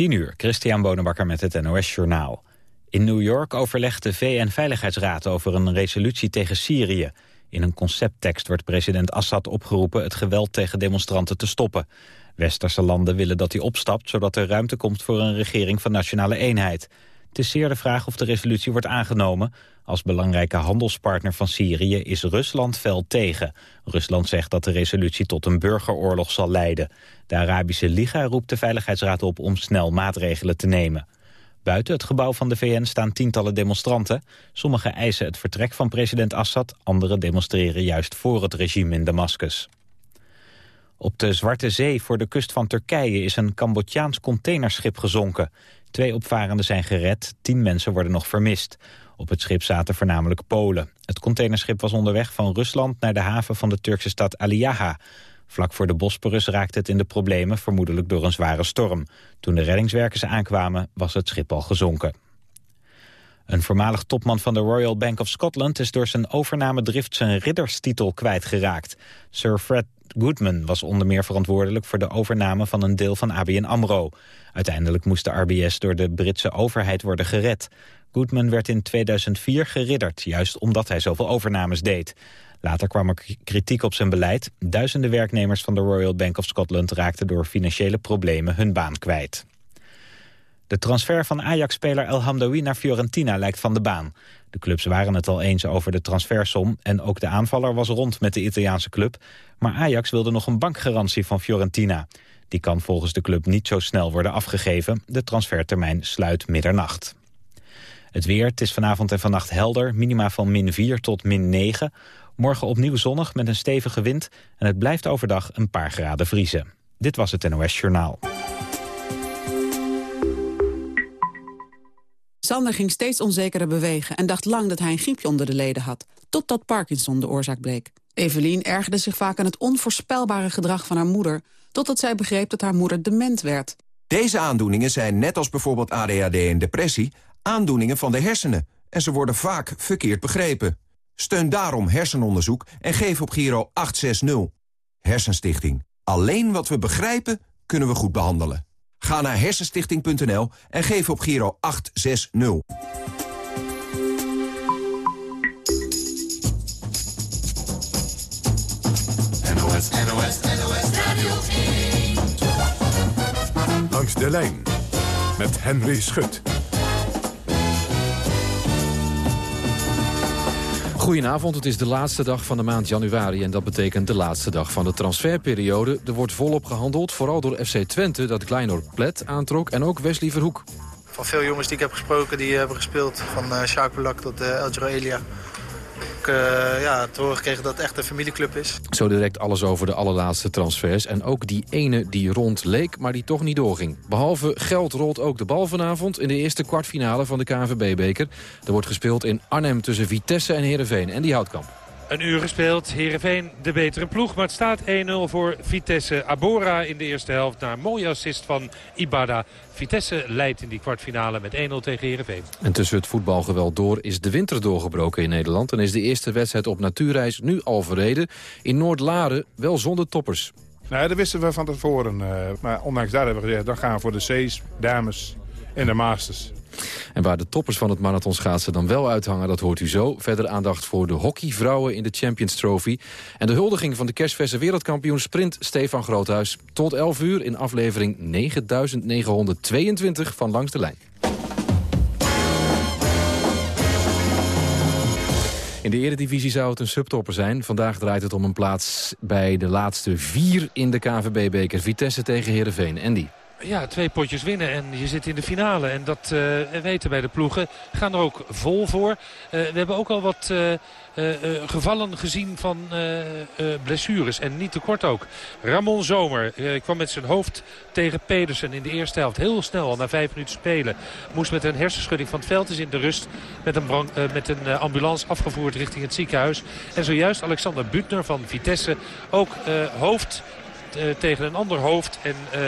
10 uur, Christian Bonenbakker met het NOS Journaal. In New York overlegt de VN-veiligheidsraad over een resolutie tegen Syrië. In een concepttekst wordt president Assad opgeroepen het geweld tegen demonstranten te stoppen. Westerse landen willen dat hij opstapt, zodat er ruimte komt voor een regering van nationale eenheid. Het is zeer de vraag of de resolutie wordt aangenomen. Als belangrijke handelspartner van Syrië is Rusland fel tegen. Rusland zegt dat de resolutie tot een burgeroorlog zal leiden. De Arabische Liga roept de Veiligheidsraad op om snel maatregelen te nemen. Buiten het gebouw van de VN staan tientallen demonstranten. Sommigen eisen het vertrek van president Assad, anderen demonstreren juist voor het regime in Damascus. Op de Zwarte Zee voor de kust van Turkije is een Cambodjaans containerschip gezonken. Twee opvarenden zijn gered, tien mensen worden nog vermist. Op het schip zaten voornamelijk Polen. Het containerschip was onderweg van Rusland naar de haven van de Turkse stad Aliyaha. Vlak voor de Bosporus raakte het in de problemen, vermoedelijk door een zware storm. Toen de reddingswerkers aankwamen, was het schip al gezonken. Een voormalig topman van de Royal Bank of Scotland is door zijn overnamedrift zijn ridderstitel kwijtgeraakt. Sir Fred Goodman was onder meer verantwoordelijk voor de overname van een deel van ABN AMRO. Uiteindelijk moest de RBS door de Britse overheid worden gered. Goodman werd in 2004 geridderd, juist omdat hij zoveel overnames deed. Later kwam er kritiek op zijn beleid. Duizenden werknemers van de Royal Bank of Scotland raakten door financiële problemen hun baan kwijt. De transfer van Ajax-speler El Hamdoui naar Fiorentina lijkt van de baan. De clubs waren het al eens over de transfersom en ook de aanvaller was rond met de Italiaanse club. Maar Ajax wilde nog een bankgarantie van Fiorentina. Die kan volgens de club niet zo snel worden afgegeven. De transfertermijn sluit middernacht. Het weer, het is vanavond en vannacht helder, minima van min 4 tot min 9. Morgen opnieuw zonnig met een stevige wind en het blijft overdag een paar graden vriezen. Dit was het NOS Journaal. Sander ging steeds onzekerder bewegen en dacht lang dat hij een griepje onder de leden had. Totdat Parkinson de oorzaak bleek. Evelien ergerde zich vaak aan het onvoorspelbare gedrag van haar moeder... totdat zij begreep dat haar moeder dement werd. Deze aandoeningen zijn, net als bijvoorbeeld ADHD en depressie... aandoeningen van de hersenen en ze worden vaak verkeerd begrepen. Steun daarom hersenonderzoek en geef op Giro 860. Hersenstichting. Alleen wat we begrijpen, kunnen we goed behandelen. Ga naar hersenstichting.nl en geef op Giro 860. NOS, NOS, NOS Radio 1. Langs de lijn met Henry Schut. Goedenavond, het is de laatste dag van de maand januari... en dat betekent de laatste dag van de transferperiode. Er wordt volop gehandeld, vooral door FC Twente... dat Kleiner Plet aantrok en ook Wesley Verhoek. Van veel jongens die ik heb gesproken, die hebben gespeeld. Van uh, Sjaak tot uh, El Elia ik uh, ja, te horen gekregen dat het echt een familieclub is. Zo direct alles over de allerlaatste transfers. En ook die ene die rond leek, maar die toch niet doorging. Behalve geld rolt ook de bal vanavond in de eerste kwartfinale van de KNVB-beker. Er wordt gespeeld in Arnhem tussen Vitesse en Heerenveen. En die Houtkamp. Een uur gespeeld. Heerenveen de betere ploeg. Maar het staat 1-0 voor Vitesse. Abora in de eerste helft na een mooie assist van Ibada. Vitesse leidt in die kwartfinale met 1-0 tegen Heerenveen. En tussen het voetbalgeweld door is de winter doorgebroken in Nederland. En is de eerste wedstrijd op natuurreis nu al verreden. In Noord-Laren wel zonder toppers. Nou, dat wisten we van tevoren. Uh, maar ondanks dat hebben we gezegd, dan gaan we voor de C's, dames en de masters. En waar de toppers van het marathonschaatsen dan wel uithangen, dat hoort u zo. Verder aandacht voor de hockeyvrouwen in de Champions Trophy. En de huldiging van de kerstverse wereldkampioen sprint Stefan Groothuis. Tot 11 uur in aflevering 9922 van Langs de Lijn. In de eredivisie zou het een subtopper zijn. Vandaag draait het om een plaats bij de laatste vier in de KVB-beker. Vitesse tegen Heerenveen. Andy. Ja, twee potjes winnen en je zit in de finale. En dat uh, weten bij de ploegen. Gaan er ook vol voor. Uh, we hebben ook al wat uh, gevallen gezien van blessures. En niet te kort ook. Ramon Zomer kwam met zijn hoofd tegen Pedersen in de eerste helft. Heel snel, al na vijf minuten spelen. Moest met een hersenschudding van het veld is in de rust. Met een, met een ambulance afgevoerd richting het ziekenhuis. En zojuist Alexander Butner van Vitesse ook hoofd tegen een ander hoofd. En uh,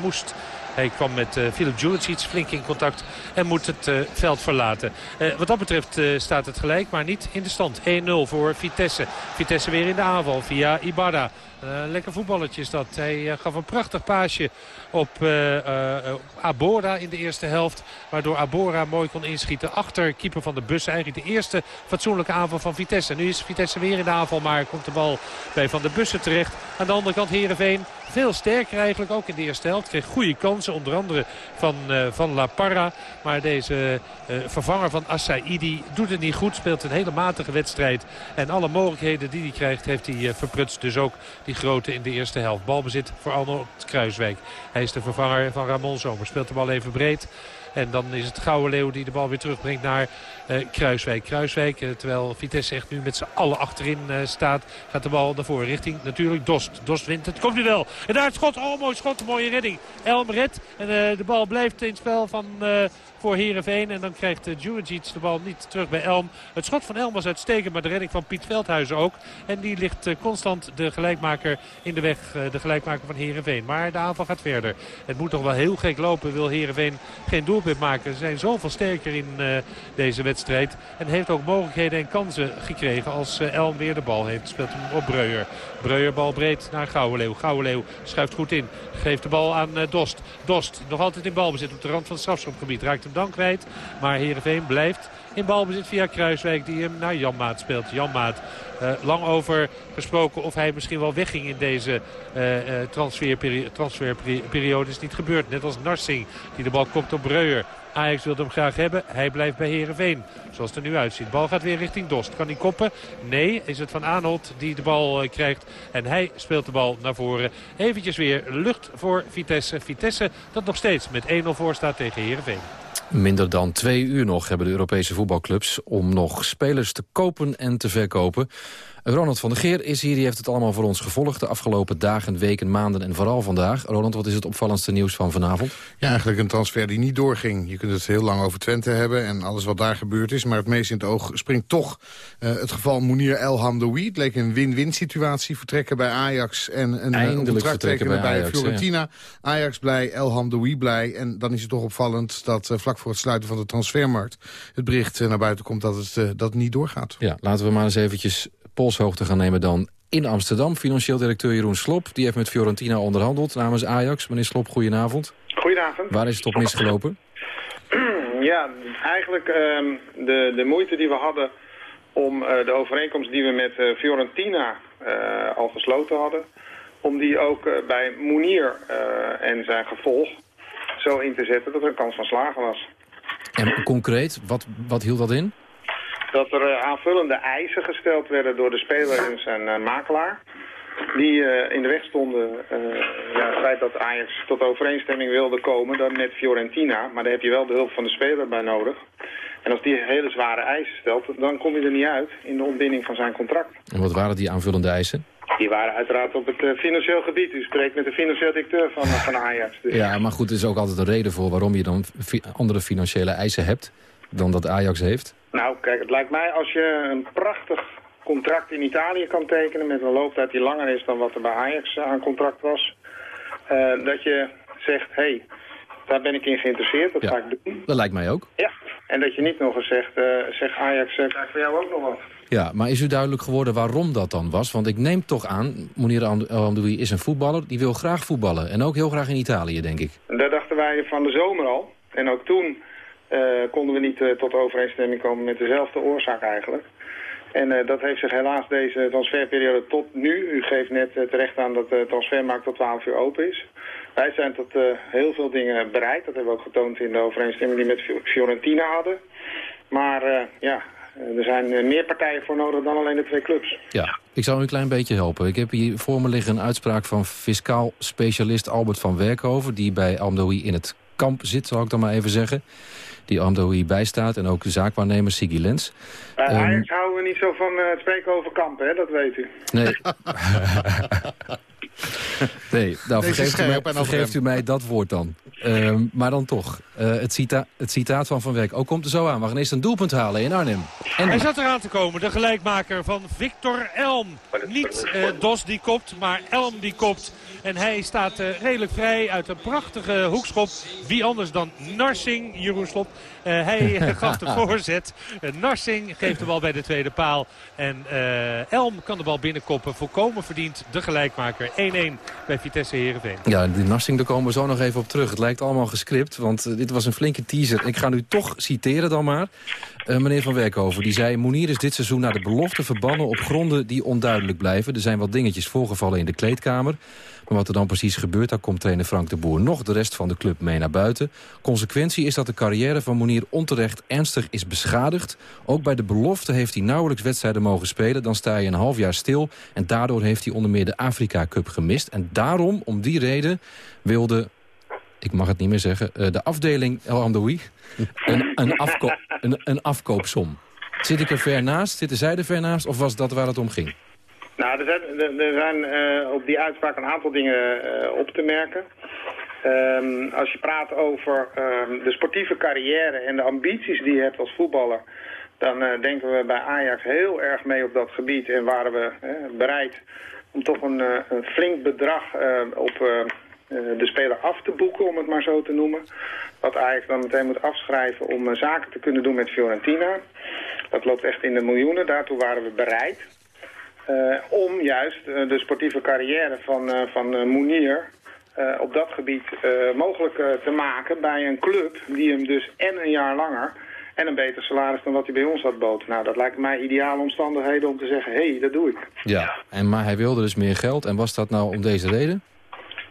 moest Hij kwam met uh, Filip Djuricic flink in contact en moet het veld verlaten. Wat dat betreft staat het gelijk, maar niet in de stand. 1-0 voor Vitesse. Vitesse weer in de aanval via Ibarra. Lekker voetballetje is dat. Hij gaf een prachtig paasje op Abora in de eerste helft. Waardoor Abora mooi kon inschieten achter keeper van de bus. Eigenlijk de eerste fatsoenlijke aanval van Vitesse. Nu is Vitesse weer in de aanval, maar komt de bal bij Van de Bussen terecht. Aan de andere kant Heerenveen veel sterker eigenlijk, ook in de eerste helft. Kreeg goede kansen, onder andere van, van La Parra. Maar deze vervanger van Assaidi doet het niet goed. Speelt een hele matige wedstrijd. En alle mogelijkheden die hij krijgt, heeft hij verprutst. Dus ook die grote in de eerste helft. Balbezit voor Arnold Kruiswijk. Hij is de vervanger van Ramon Zomer. Speelt de bal even breed. En dan is het Gouden Leeuw die de bal weer terugbrengt naar Kruiswijk. Kruiswijk, uh, terwijl Vitesse echt nu met z'n allen achterin uh, staat, gaat de bal naar voren richting natuurlijk Dost. Dost wint het, komt nu wel. En daar het schot, oh mooi schot, mooie redding. Elm red en de bal blijft in het spel van voor Herenveen. En dan krijgt uh, de bal niet terug bij Elm. Het schot van Elm was uitstekend, maar de redding van Piet Veldhuizen ook. En die ligt constant de gelijkmaker in de weg, de gelijkmaker van Herenveen. Maar de aanval gaat verder. Het moet toch wel heel gek lopen, wil Herenveen geen doelpunt maken. Ze zijn zoveel sterker in deze wedstrijd. En heeft ook mogelijkheden en kansen gekregen als Elm weer de bal heeft. Speelt hem op Breuer. Breuer bal breed naar Gouwenleeuw. Gouwenleeuw schuift goed in. Geeft de bal aan Dost. Dost nog altijd in balbezit op de rand van het strafschopgebied. Raakt hem dan kwijt. Maar Heerenveen blijft in balbezit via Kruiswijk die hem naar Janmaat speelt. Janmaat uh, lang over gesproken of hij misschien wel wegging in deze uh, transferperiode. Transferperiode is niet gebeurd. Net als Narsing die de bal kopt op Breuer. Ajax wil hem graag hebben. Hij blijft bij Herenveen. Zoals het er nu uitziet. Bal gaat weer richting Dost. Kan hij koppen? Nee. Is het Van Aanholt die de bal krijgt. En hij speelt de bal naar voren. Eventjes weer lucht voor Vitesse. Vitesse dat nog steeds met 1-0 voor staat tegen Herenveen. Minder dan twee uur nog hebben de Europese voetbalclubs... om nog spelers te kopen en te verkopen. Ronald van der Geer is hier, die heeft het allemaal voor ons gevolgd... de afgelopen dagen, weken, maanden en vooral vandaag. Roland, wat is het opvallendste nieuws van vanavond? Ja, eigenlijk een transfer die niet doorging. Je kunt het heel lang over Twente hebben en alles wat daar gebeurd is... maar het meest in het oog springt toch uh, het geval Mounir El Hamdoui. Het leek een win-win situatie, vertrekken bij Ajax... en een, Eindelijk een contract tekenen bij, Ajax, Fiorentina. Ja. Ajax blij, El Hamdoui blij. En dan is het toch opvallend dat uh, vlak voor het sluiten van de transfermarkt... het bericht uh, naar buiten komt dat het dat niet doorgaat. Ja, laten we maar eens eventjes polshoogte gaan nemen dan in Amsterdam. Financieel directeur Jeroen Slop, die heeft met Fiorentina onderhandeld namens Ajax. Meneer Slop, goedenavond. Goedenavond. Waar is het op misgelopen? Ja, eigenlijk um, de, de moeite die we hadden om uh, de overeenkomst die we met uh, Fiorentina uh, al gesloten hadden... om die ook bij Moenier en zijn gevolg zo in te zetten dat er een kans van slagen was. En concreet, wat, wat hield dat in? Dat er uh, aanvullende eisen gesteld werden door de speler en zijn uh, makelaar. Die uh, in de weg stonden, ja, het feit dat Ajax tot overeenstemming wilde komen dan met Fiorentina. Maar daar heb je wel de hulp van de speler bij nodig. En als die hele zware eisen stelt, dan kom je er niet uit in de ontbinding van zijn contract. En wat waren die aanvullende eisen? Die waren uiteraard op het financieel gebied. U spreekt met de financieel directeur van, van Ajax. Dus. Ja, maar goed, er is ook altijd een reden voor waarom je dan fi andere financiële eisen hebt dan dat Ajax heeft. Nou, kijk, het lijkt mij als je een prachtig contract in Italië kan tekenen... met een looptijd die langer is dan wat er bij Ajax aan contract was... Uh, dat je zegt, hé, hey, daar ben ik in geïnteresseerd, dat ja, ga ik doen. Dat lijkt mij ook. Ja, en dat je niet nog eens zegt, uh, zeg Ajax, uh, krijg voor jou ook nog wat. Ja, maar is u duidelijk geworden waarom dat dan was? Want ik neem toch aan, meneer Amdoui is een voetballer, die wil graag voetballen. En ook heel graag in Italië, denk ik. Daar dachten wij van de zomer al. En ook toen konden we niet uh, tot overeenstemming komen met dezelfde oorzaak eigenlijk. En uh, dat heeft zich helaas deze transferperiode tot nu, u geeft net terecht aan dat de transfermarkt tot 12 uur open is. Wij zijn tot heel veel dingen bereid, dat hebben we ook getoond in de overeenstemming die met Fiorentina hadden. Maar ja, er zijn meer partijen voor nodig dan alleen de twee clubs. Ja, ik zal u een klein beetje helpen. Ik heb hier voor me liggen een uitspraak van fiscaal specialist Albert van Werkhoven... die bij Amdoui in het kamp zit, zal ik dan maar even zeggen die Amdoui bijstaat. En ook de zaakwaarnemer Sigi Lens. Bij uh, Ajax um, houden we niet zo van uh, het spreken over kampen, hè? dat weet u. Nee. nee, nou vergeeft, u mij, vergeeft u mij dat woord dan. Ehm, maar dan toch, eh, het, cita het citaat van Van Werk. Ook komt er zo aan. We gaan eerst een doelpunt halen in Arnhem. En Hij zat eraan te komen, de gelijkmaker van Victor Elm. Niet eh, Dos die kopt, maar Elm die kopt. En hij staat eh, redelijk vrij uit een prachtige hoekschop. Wie anders dan Narsing, Jeroen Slop. Eh, hij eh, gaf de voorzet. Eh, Narsing geeft de bal bij de tweede paal. En Elm kan de bal binnenkoppen. Volkomen verdient de gelijkmaker. 1-1 bij Vitesse Heerenveen. Ja, die Narsing, daar komen we zo nog even op terug. Het lijkt allemaal gescript, want dit was een flinke teaser. Ik ga nu toch citeren dan maar. Meneer Van Werkhoven, die zei... Monier is dit seizoen naar de belofte verbannen op gronden die onduidelijk blijven. Er zijn wat dingetjes voorgevallen in de kleedkamer. Wat er dan precies gebeurt, daar komt trainer Frank de Boer... nog de rest van de club mee naar buiten. Consequentie is dat de carrière van Monier onterecht ernstig is beschadigd. Ook bij de belofte heeft hij nauwelijks wedstrijden mogen spelen. Dan sta je een half jaar stil. En daardoor heeft hij onder meer de Afrika Cup gemist. En daarom, om die reden, wilde ik mag het niet meer zeggen, eh, de afdeling El Amdoui een, een, een, een afkoopsom. Zit ik er ver naast? Zitten zij er ver naast? Of was dat waar het om ging? Nou, er zijn, eh, op die uitspraak een aantal dingen eh, op te merken. Ehm, als je praat over ehm, de sportieve carrière en de ambities die je hebt als voetballer... dan eh, denken we bij Ajax heel erg mee op dat gebied en waren we bereid om toch een, een flink bedrag op de speler af te boeken, om het maar zo te noemen. Wat Ajax dan meteen moet afschrijven om zaken te kunnen doen met Fiorentina. Dat loopt echt in de miljoenen, daartoe waren we bereid. Eh, om juist eh, de sportieve carrière van, eh van Mounier eh, op dat gebied mogelijk te maken bij een club die hem dus en een jaar langer en een beter salaris dan wat hij bij ons had bood. Nou, dat lijkt mij ideale omstandigheden om te zeggen, hé, hey, dat doe ik. Ja. En, maar hij wilde dus meer geld. En was dat nou om deze reden?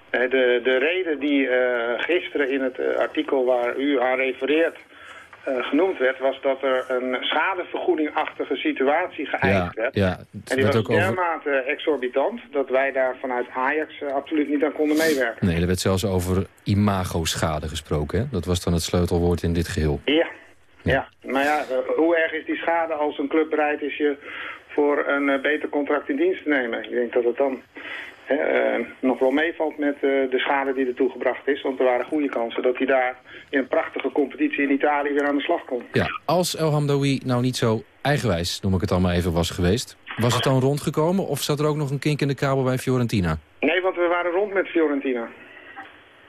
De, de reden die gisteren in het artikel waar u aan refereert eh, genoemd werd, was dat er een schadevergoedingachtige situatie geëist werd. ja. En die werd was ook over... dermate exorbitant dat wij daar vanuit Ajax eh, absoluut niet aan konden meewerken. Nee, er werd zelfs over imago-schade gesproken. Hè? Dat was dan het sleutelwoord in dit geheel. Ja. ja. Maar ja, eh, hoe erg is die schade als een club bereid is je voor een beter contract in dienst te nemen? Ik denk dat het dan eh, nog wel meevalt met eh, de schade die er toegebracht is. Want er waren goede kansen dat hij daar in een prachtige competitie in Italië weer aan de slag kon. Ja, als El Hamdawi nou niet zo eigenwijs, noem ik het allemaal even, was geweest... was het dan rondgekomen of zat er ook nog een kink in de kabel bij Fiorentina? Nee, want we waren rond met Fiorentina.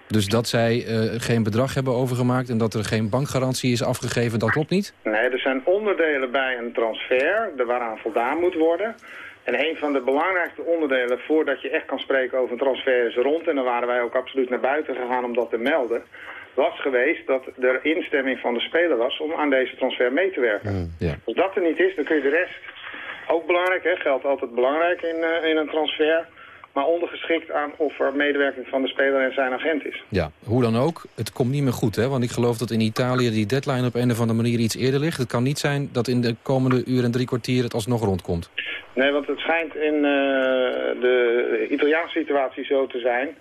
Dus dat zij eh, geen bedrag hebben overgemaakt en dat er geen bankgarantie is afgegeven, dat klopt niet? Nee, er zijn onderdelen bij een transfer er waaraan voldaan moet worden. En een van de belangrijkste onderdelen voordat je echt kan spreken over een transfer is rond. En dan waren wij ook absoluut naar buiten gegaan om dat te melden. Was geweest dat er instemming van de speler was om aan deze transfer mee te werken. Ja. Als dat er niet is, dan kun je de rest ook belangrijk, hè, geldt altijd belangrijk in, eh, in een transfer. Maar ondergeschikt aan of er medewerking van de speler en zijn agent is. Ja, hoe dan ook, het komt niet meer goed, hè? Want ik geloof dat in Italië die deadline op een of andere manier iets eerder ligt. Het kan niet zijn dat in de komende uur en drie kwartier het alsnog rondkomt. Nee, want het schijnt in eh, de Italiaanse situatie zo te zijn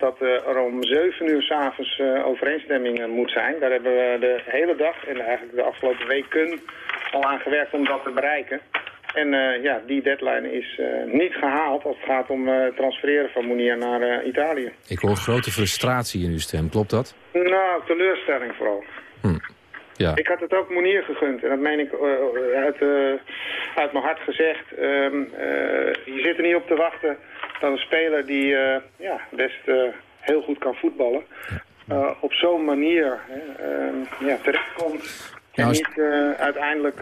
dat eh, er om 7 uur s'avonds uh, overeenstemming eh, moet zijn. Daar hebben we de hele dag en eigenlijk de afgelopen weken al aan gewerkt om dat te bereiken. En eh, ja, die deadline is eh, niet gehaald als het gaat om eh, transfereren van Mounier naar Italië. Ik hoor grote frustratie in uw stem, klopt dat? Nou, teleurstelling vooral. Ja. Ik had het ook Monier gegund. En dat meen ik uit, uit mijn hart gezegd. Ehm, eh, je zit er niet op te wachten dat een speler die ja, best heel goed kan voetballen... op zo'n manier ehm, ja, terechtkomt. En Nou, niet uiteindelijk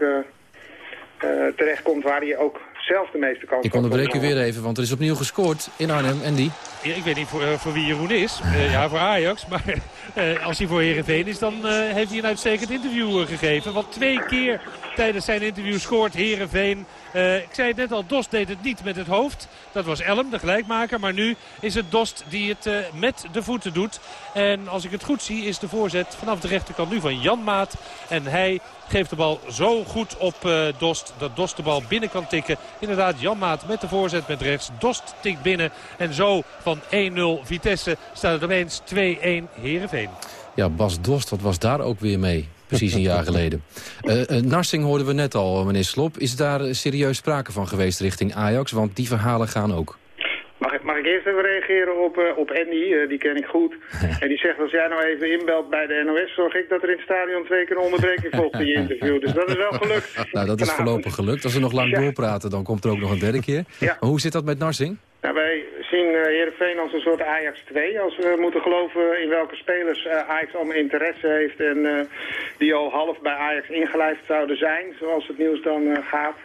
terechtkomt waar hij ook zelf de meeste kans Ik onderbreek u weer even, want er is opnieuw gescoord in Arnhem. En die? Ik weet niet voor, eh, voor wie Jeroen is. Eh, ja, voor Ajax. Maar eh, als hij voor Heerenveen is, dan heeft hij een uitstekend interview gegeven. Want twee keer tijdens zijn interview scoort Heerenveen. Eh, ik zei het net al, Dost deed het niet met het hoofd. Dat was Elm, de gelijkmaker. Maar nu is het Dost die het met de voeten doet. En als ik het goed zie, is de voorzet vanaf de rechterkant nu van Jan Maat. En hij geeft de bal zo goed op Dost dat Dost de bal binnen kan tikken. Inderdaad, Jan Maat met de voorzet met rechts. Dost tikt binnen. En zo van 1-0 Vitesse staat het opeens 2-1 Heerenveen. Ja, Bas Dost, wat was daar ook weer mee? Precies een jaar geleden. Eh, eh, Narsing hoorden we net al, meneer Slop. Is daar eh, serieus sprake van geweest richting Ajax? Want die verhalen gaan ook. Mag ik, mag ik eerst even reageren op, eh, op Andy, eh, die ken ik goed. en die zegt, als jij nou even inbelt bij de NOS, zorg ik dat er in het stadion twee keer een onderbreking volgt in je interview. Dus dat is wel gelukt. Nou, dat is voorlopig gelukt. Als we nog lang doorpraten, dan komt er ook nog een derde keer. Ja. Maar hoe zit dat met Narsing? Nou, wij zien uh, Heerenveen als een soort Ajax 2. Als we moeten geloven in welke spelers uh, Ajax allemaal interesse heeft... en uh, die al half bij Ajax ingelijfd zouden zijn, zoals het nieuws dan gaat.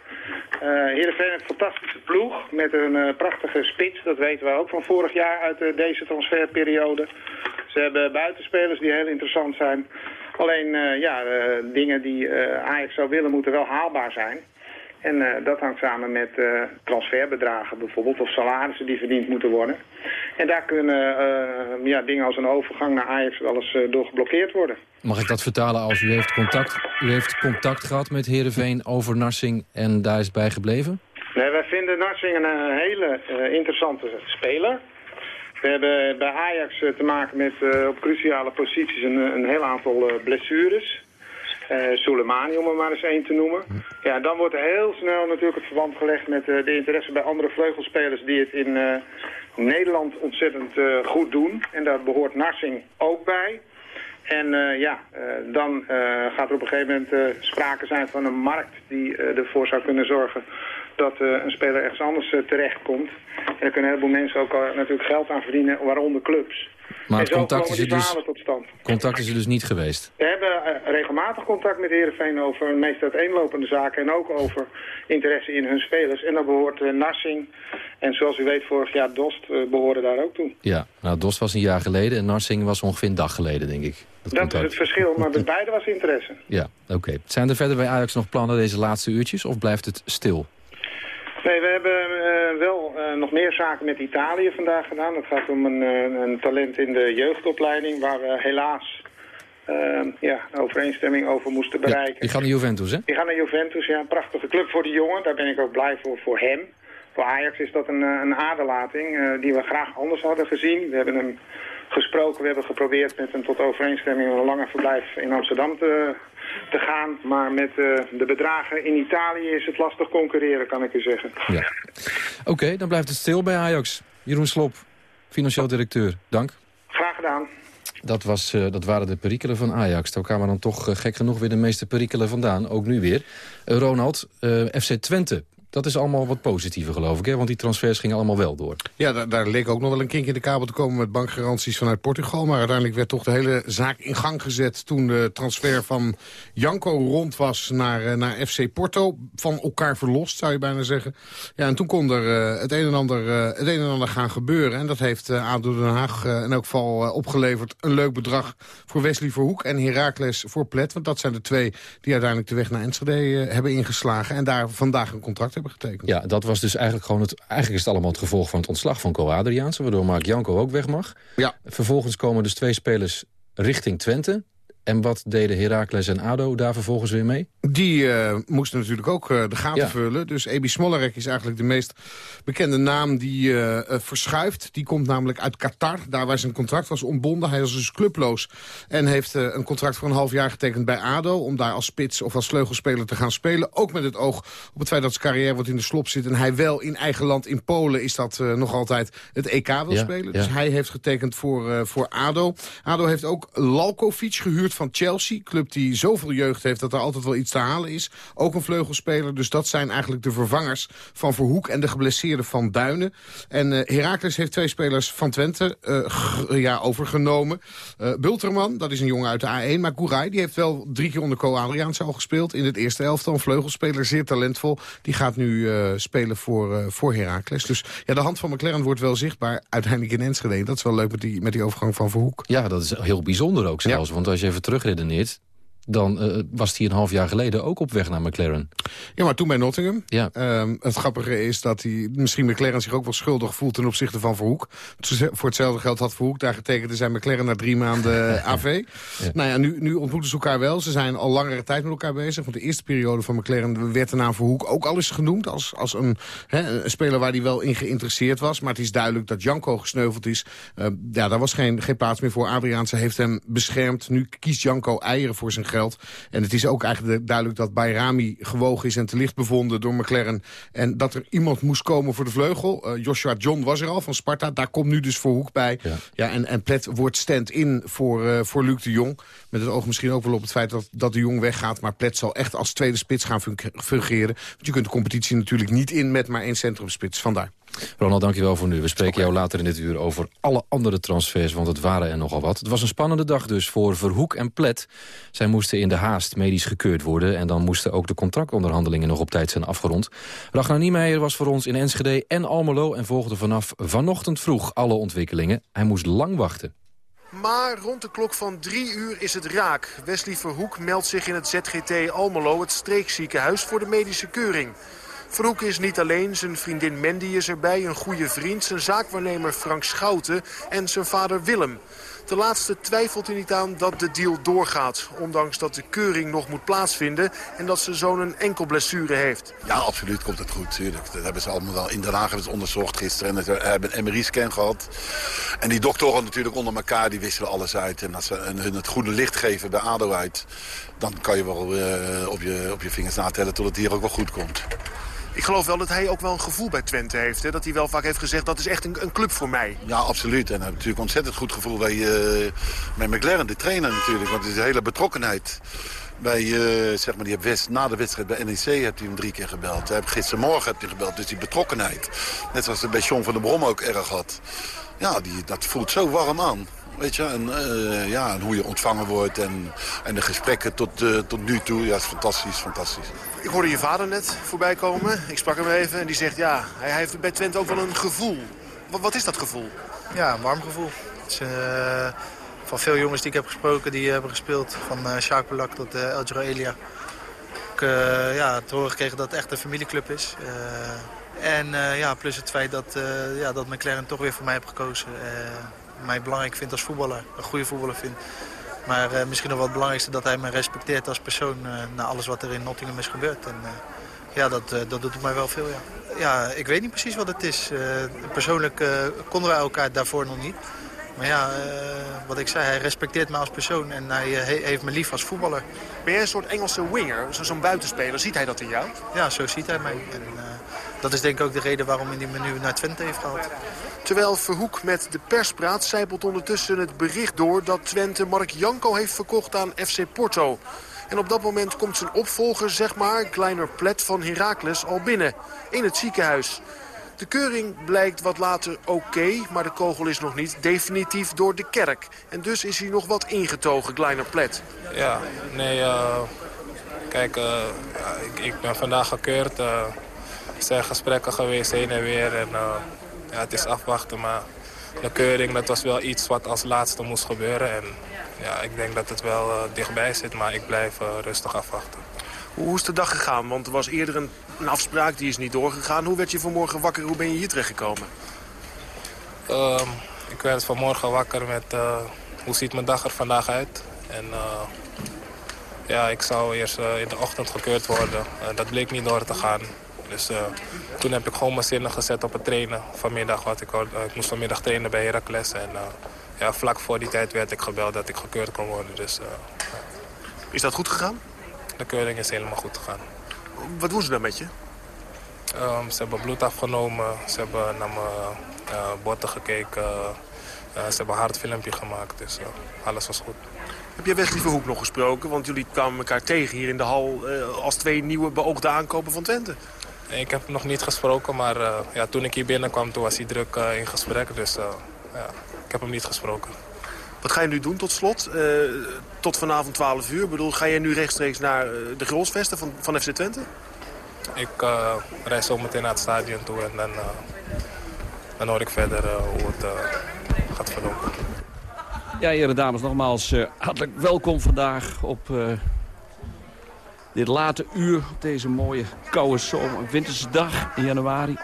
Heerenveen heeft een fantastische ploeg met een prachtige spits. Dat weten we ook van vorig jaar uit deze transferperiode. Ze hebben buitenspelers die heel interessant zijn. Alleen, ja, dingen die Ajax zou willen moeten wel haalbaar zijn. En uh, dat hangt samen met uh, transferbedragen bijvoorbeeld, of salarissen die verdiend moeten worden. En daar kunnen uh, ja, dingen als een overgang naar Ajax wel eens door geblokkeerd worden. Mag ik dat vertalen als u heeft contact, u heeft contact gehad met Heerenveen over Narsing en daar is bij gebleven? Nee, wij vinden Narsing een hele interessante speler. We hebben bij Ajax te maken met op cruciale posities een, een heel aantal blessures. Uh, Soleimani, om er maar eens één te noemen. Ja, dan wordt heel snel natuurlijk het verband gelegd met uh, de interesse bij andere vleugelspelers die het in uh, Nederland ontzettend goed doen. En daar behoort Narsing ook bij. En ja, dan gaat er op een gegeven moment sprake zijn van een markt die ervoor zou kunnen zorgen dat een speler ergens anders terechtkomt. En daar kunnen een heleboel mensen ook natuurlijk geld aan verdienen, waaronder clubs. Maar en contact is, er dus, tot stand. contact is er dus niet geweest? We hebben regelmatig contact met Heerenveen over de meest uiteenlopende zaken... en ook over interesse in hun spelers. En dan behoort Narsing en zoals u weet vorig jaar Dost behoren daar ook toe. Ja, nou Dost was een jaar geleden en Narsing was ongeveer een dag geleden, denk ik. Dat, is het verschil, maar bij beide was interesse. Ja, oké. Okay. Zijn er verder bij Ajax nog plannen deze laatste uurtjes of blijft het stil? Nee, we hebben uh, wel uh, nog meer zaken met Italië vandaag gedaan. Het gaat om een, uh, een talent in de jeugdopleiding waar we helaas ja, een overeenstemming over moesten bereiken. Ja, die gaan naar Juventus, hè? Die gaan naar Juventus, ja. Een prachtige club voor die jongen. Daar ben ik ook blij voor, voor hem. Voor Ajax is dat een, een aderlating die we graag anders hadden gezien. We hebben hem gesproken, we hebben geprobeerd met hem tot overeenstemming een langer verblijf in Amsterdam te te gaan. Maar met uh, de bedragen in Italië is het lastig concurreren, kan ik u zeggen. Ja. Oké, okay, dan blijft het stil bij Ajax. Jeroen Slop, financieel directeur. Dank. Graag gedaan. Dat, was, uh, dat waren de perikelen van Ajax. Daar kwamen dan toch uh, gek genoeg weer de meeste perikelen vandaan. Ook nu weer. Ronald, FC Twente. Dat is allemaal wat positiever, geloof ik. Hè? Want die transfers gingen allemaal wel door. Ja, daar, daar leek ook nog wel een kink in de kabel te komen... met bankgaranties vanuit Portugal. Maar uiteindelijk werd toch de hele zaak in gang gezet... toen de transfer van Janko rond was naar, naar FC Porto. Van elkaar verlost, zou je bijna zeggen. Ja, en toen kon er uh, het, een en ander, uh, het een en ander gaan gebeuren. En dat heeft uh, ADO Den Haag in elk geval opgeleverd. Een leuk bedrag voor Wesley Verhoek en Heracles voor Plet. Want dat zijn de twee die uiteindelijk de weg naar Enschede hebben ingeslagen. En daar vandaag een contract hebben getekend. Ja, dat was dus eigenlijk gewoon het... Eigenlijk is het allemaal het gevolg van het ontslag van Co Adriaanse... waardoor Mark Janko ook weg mag. Ja. Vervolgens komen dus twee spelers richting Twente. En wat deden Heracles en ADO daar vervolgens weer mee? Die uh, moesten natuurlijk ook uh, de gaten ja. vullen. Dus Ebi Smolarek is eigenlijk de meest bekende naam die uh, verschuift. Die komt namelijk uit Qatar, daar waar zijn contract was ontbonden. Hij was dus clubloos en heeft een contract voor een half jaar getekend bij ADO... om daar als spits of als vleugelspeler te gaan spelen. Ook met het oog op het feit dat zijn carrière wat in de slop zit... en hij wel in eigen land, in Polen, is dat nog altijd het EK wil ja, spelen. Dus hij heeft getekend voor, voor ADO. ADO heeft ook Lalkovic gehuurd van Chelsea. Club die zoveel jeugd heeft dat er altijd wel iets te halen is. Ook een vleugelspeler. Dus dat zijn eigenlijk de vervangers van Verhoek en de geblesseerde van Duinen. En uh, Heracles heeft twee spelers van Twente uh, ja, overgenomen. Uh, Bulterman, dat is een jongen uit de A1. Maar Gourai, die heeft wel drie keer onder Co Adriaans al gespeeld. In het eerste elftal, een vleugelspeler, zeer talentvol. Die gaat nu spelen voor, voor Heracles. Dus ja, de hand van McLaren wordt wel zichtbaar uiteindelijk in Enschede. Dat is wel leuk met die, met die overgang van Verhoek. Ja, dat is heel bijzonder ook zelfs. Ja. Want als je even terugredeneert dan uh, was hij een half jaar geleden ook op weg naar McLaren. Ja, maar toen bij Nottingham. Ja. Um, het grappige is dat hij misschien McLaren zich ook wel schuldig voelt ten opzichte van Verhoek. Voor hetzelfde geld had Verhoek daar getekend en zijn McLaren na drie maanden AV. ja. Nou ja, nu, nu ontmoeten ze elkaar wel. Ze zijn al langere tijd met elkaar bezig. Want de eerste periode van McLaren werd de naam Verhoek ook al eens genoemd. Als, als een, een speler waar hij wel in geïnteresseerd was. Maar het is duidelijk dat Janko gesneuveld is. Uh, ja, daar was geen, geen plaats meer voor. Adriaanse heeft hem beschermd. Nu kiest Janko eieren voor zijn geld. En het is ook eigenlijk duidelijk dat Bayrami gewogen is en te licht bevonden door McLaren. En dat er iemand moest komen voor de vleugel. Joshua John was er al van Sparta. Daar komt nu dus voor Hoek bij. Ja. en, en Plet wordt stand-in voor, voor Luc de Jong. Met het oog misschien ook wel op het feit dat, dat de Jong weggaat. Maar Plet zal echt als tweede spits gaan fungeren. Want je kunt de competitie natuurlijk niet in met maar één centrumspits. Vandaar. Ronald, dankjewel voor nu. We spreken jou later in dit uur over alle andere transfers, want het waren er nogal wat. Het was een spannende dag dus voor Verhoek en Plet. Zij moesten in de haast medisch gekeurd worden... en dan moesten ook de contractonderhandelingen nog op tijd zijn afgerond. Ragnar Niemeyer was voor ons in Enschede en Almelo... en volgde vanaf vanochtend vroeg alle ontwikkelingen. Hij moest lang wachten. Maar rond de klok van drie uur is het raak. Wesley Verhoek meldt zich in het ZGT Almelo, het streekziekenhuis, voor de medische keuring. Verhoek is niet alleen, zijn vriendin Mandy is erbij, een goede vriend... zijn zaakwaarnemer Frank Schouten en zijn vader Willem. De laatste twijfelt er niet aan dat de deal doorgaat. Ondanks dat de keuring nog moet plaatsvinden en dat zijn zoon een enkel blessure heeft. Ja, absoluut komt het goed. Tuurlijk. Dat hebben ze allemaal wel in Den Haag hebben onderzocht gisteren. En hebben een MRI-scan gehad. En die doktoren natuurlijk onder elkaar, die wisselen alles uit. En als ze hun het goede licht geven bij ADO uit... dan kan je wel uh, op, je, op je vingers natellen tot het hier ook wel goed komt. Ik geloof wel dat hij ook wel een gevoel bij Twente heeft. Hè? Dat hij wel vaak heeft gezegd, dat is echt een, een club voor mij. Ja, absoluut. En hij heeft natuurlijk ontzettend goed gevoel bij, uh, bij McLaren, de trainer natuurlijk. Want het is hele betrokkenheid. Bij, uh, zeg maar, die West, na de wedstrijd bij NEC heeft hij hem drie keer gebeld. Hij heeft gistermorgen hij gebeld. Dus die betrokkenheid. Net zoals hij bij John van der Brom ook erg had. Ja, die, dat voelt zo warm aan. Weet je, en, uh, ja, en hoe je ontvangen wordt en, en de gesprekken tot, uh, tot nu toe. Ja, is fantastisch, fantastisch. Ik hoorde je vader net voorbij komen. Ik sprak hem even en die zegt, ja, hij heeft bij Twente ook wel een gevoel. Wat, wat is dat gevoel? Ja, een warm gevoel. Het is, uh, van veel jongens die ik heb gesproken, die hebben gespeeld. Van uh, Sjaak Belak tot uh, El Elia. Ik uh, ja, te horen gekregen dat het echt een familieclub is. en ja, plus het feit dat, ja, dat McLaren toch weer voor mij heeft gekozen mij belangrijk vindt als voetballer. Een goede voetballer vindt. Maar uh, misschien nog wel het belangrijkste dat hij me respecteert als persoon... Uh, na alles wat er in Nottingham is gebeurd. En, uh, ja, dat, dat doet mij wel veel, ja. Ja, ik weet niet precies wat het is. persoonlijk konden wij elkaar daarvoor nog niet. Maar ja, wat ik zei, hij respecteert me als persoon en hij heeft me lief als voetballer. Ben jij een soort Engelse winger, zo'n buitenspeler? Ziet hij dat in jou? Ja, zo ziet hij mij. En, dat is denk ik ook de reden waarom hij die menu naar Twente heeft gehaald. Terwijl Verhoek met de pers praat, zijpelt ondertussen het bericht door... dat Twente Mark Janko heeft verkocht aan FC Porto. En op dat moment komt zijn opvolger, zeg maar, Kleiner Plet van Heracles, al binnen. In het ziekenhuis. De keuring blijkt wat later oké, maar de kogel is nog niet definitief door de kerk. En dus is hij nog wat ingetogen, Kleiner Plet. Ja, nee, uh, kijk, uh, ik, ik, ben vandaag gekeurd. Uh, er zijn gesprekken geweest heen en weer en ja, het is afwachten, maar de keuring dat was wel iets wat als laatste moest gebeuren. En ja, ik denk dat het wel uh, dichtbij zit, maar ik blijf uh, rustig afwachten. Hoe is de dag gegaan? Want er was eerder een, een, afspraak, die is niet doorgegaan. Hoe werd je vanmorgen wakker? Hoe ben je hier terechtgekomen? Uh, ik werd vanmorgen wakker met uh, hoe ziet mijn dag er vandaag uit. En ja, ik zou eerst in de ochtend gekeurd worden. dat bleek niet door te gaan. Dus uh, toen heb ik gewoon mijn zinnen gezet op het trainen vanmiddag. Wat ik, uh, ik moest vanmiddag trainen bij Heracles. En uh, ja, vlak voor die tijd werd ik gebeld dat ik gekeurd kon worden. Dus, is dat goed gegaan? De keuring is helemaal goed gegaan. Wat doen ze dan met je? Um, ze hebben bloed afgenomen. Ze hebben naar mijn botten gekeken. ze hebben een hartfilmpje gemaakt. Dus alles was goed. Heb je Wesley Verhoek nog gesproken? Want jullie kwamen elkaar tegen hier in de hal als twee nieuwe beoogde aankopen van Twente. Ik heb hem nog niet gesproken, maar uh, ja, toen ik hier binnenkwam toen was hij druk uh, in gesprek. Dus uh, ja, ik heb hem niet gesproken. Wat ga je nu doen tot slot? tot vanavond 12 uur. Ik bedoel, ga je nu rechtstreeks naar de Grolsvesten van, van FC Twente? Ik reis zo meteen naar het stadion toe en dan, dan hoor ik verder hoe het gaat verlopen. Ja, heren dames, nogmaals hartelijk welkom vandaag op dit late uur op deze mooie koude zomer, winterse dag in januari.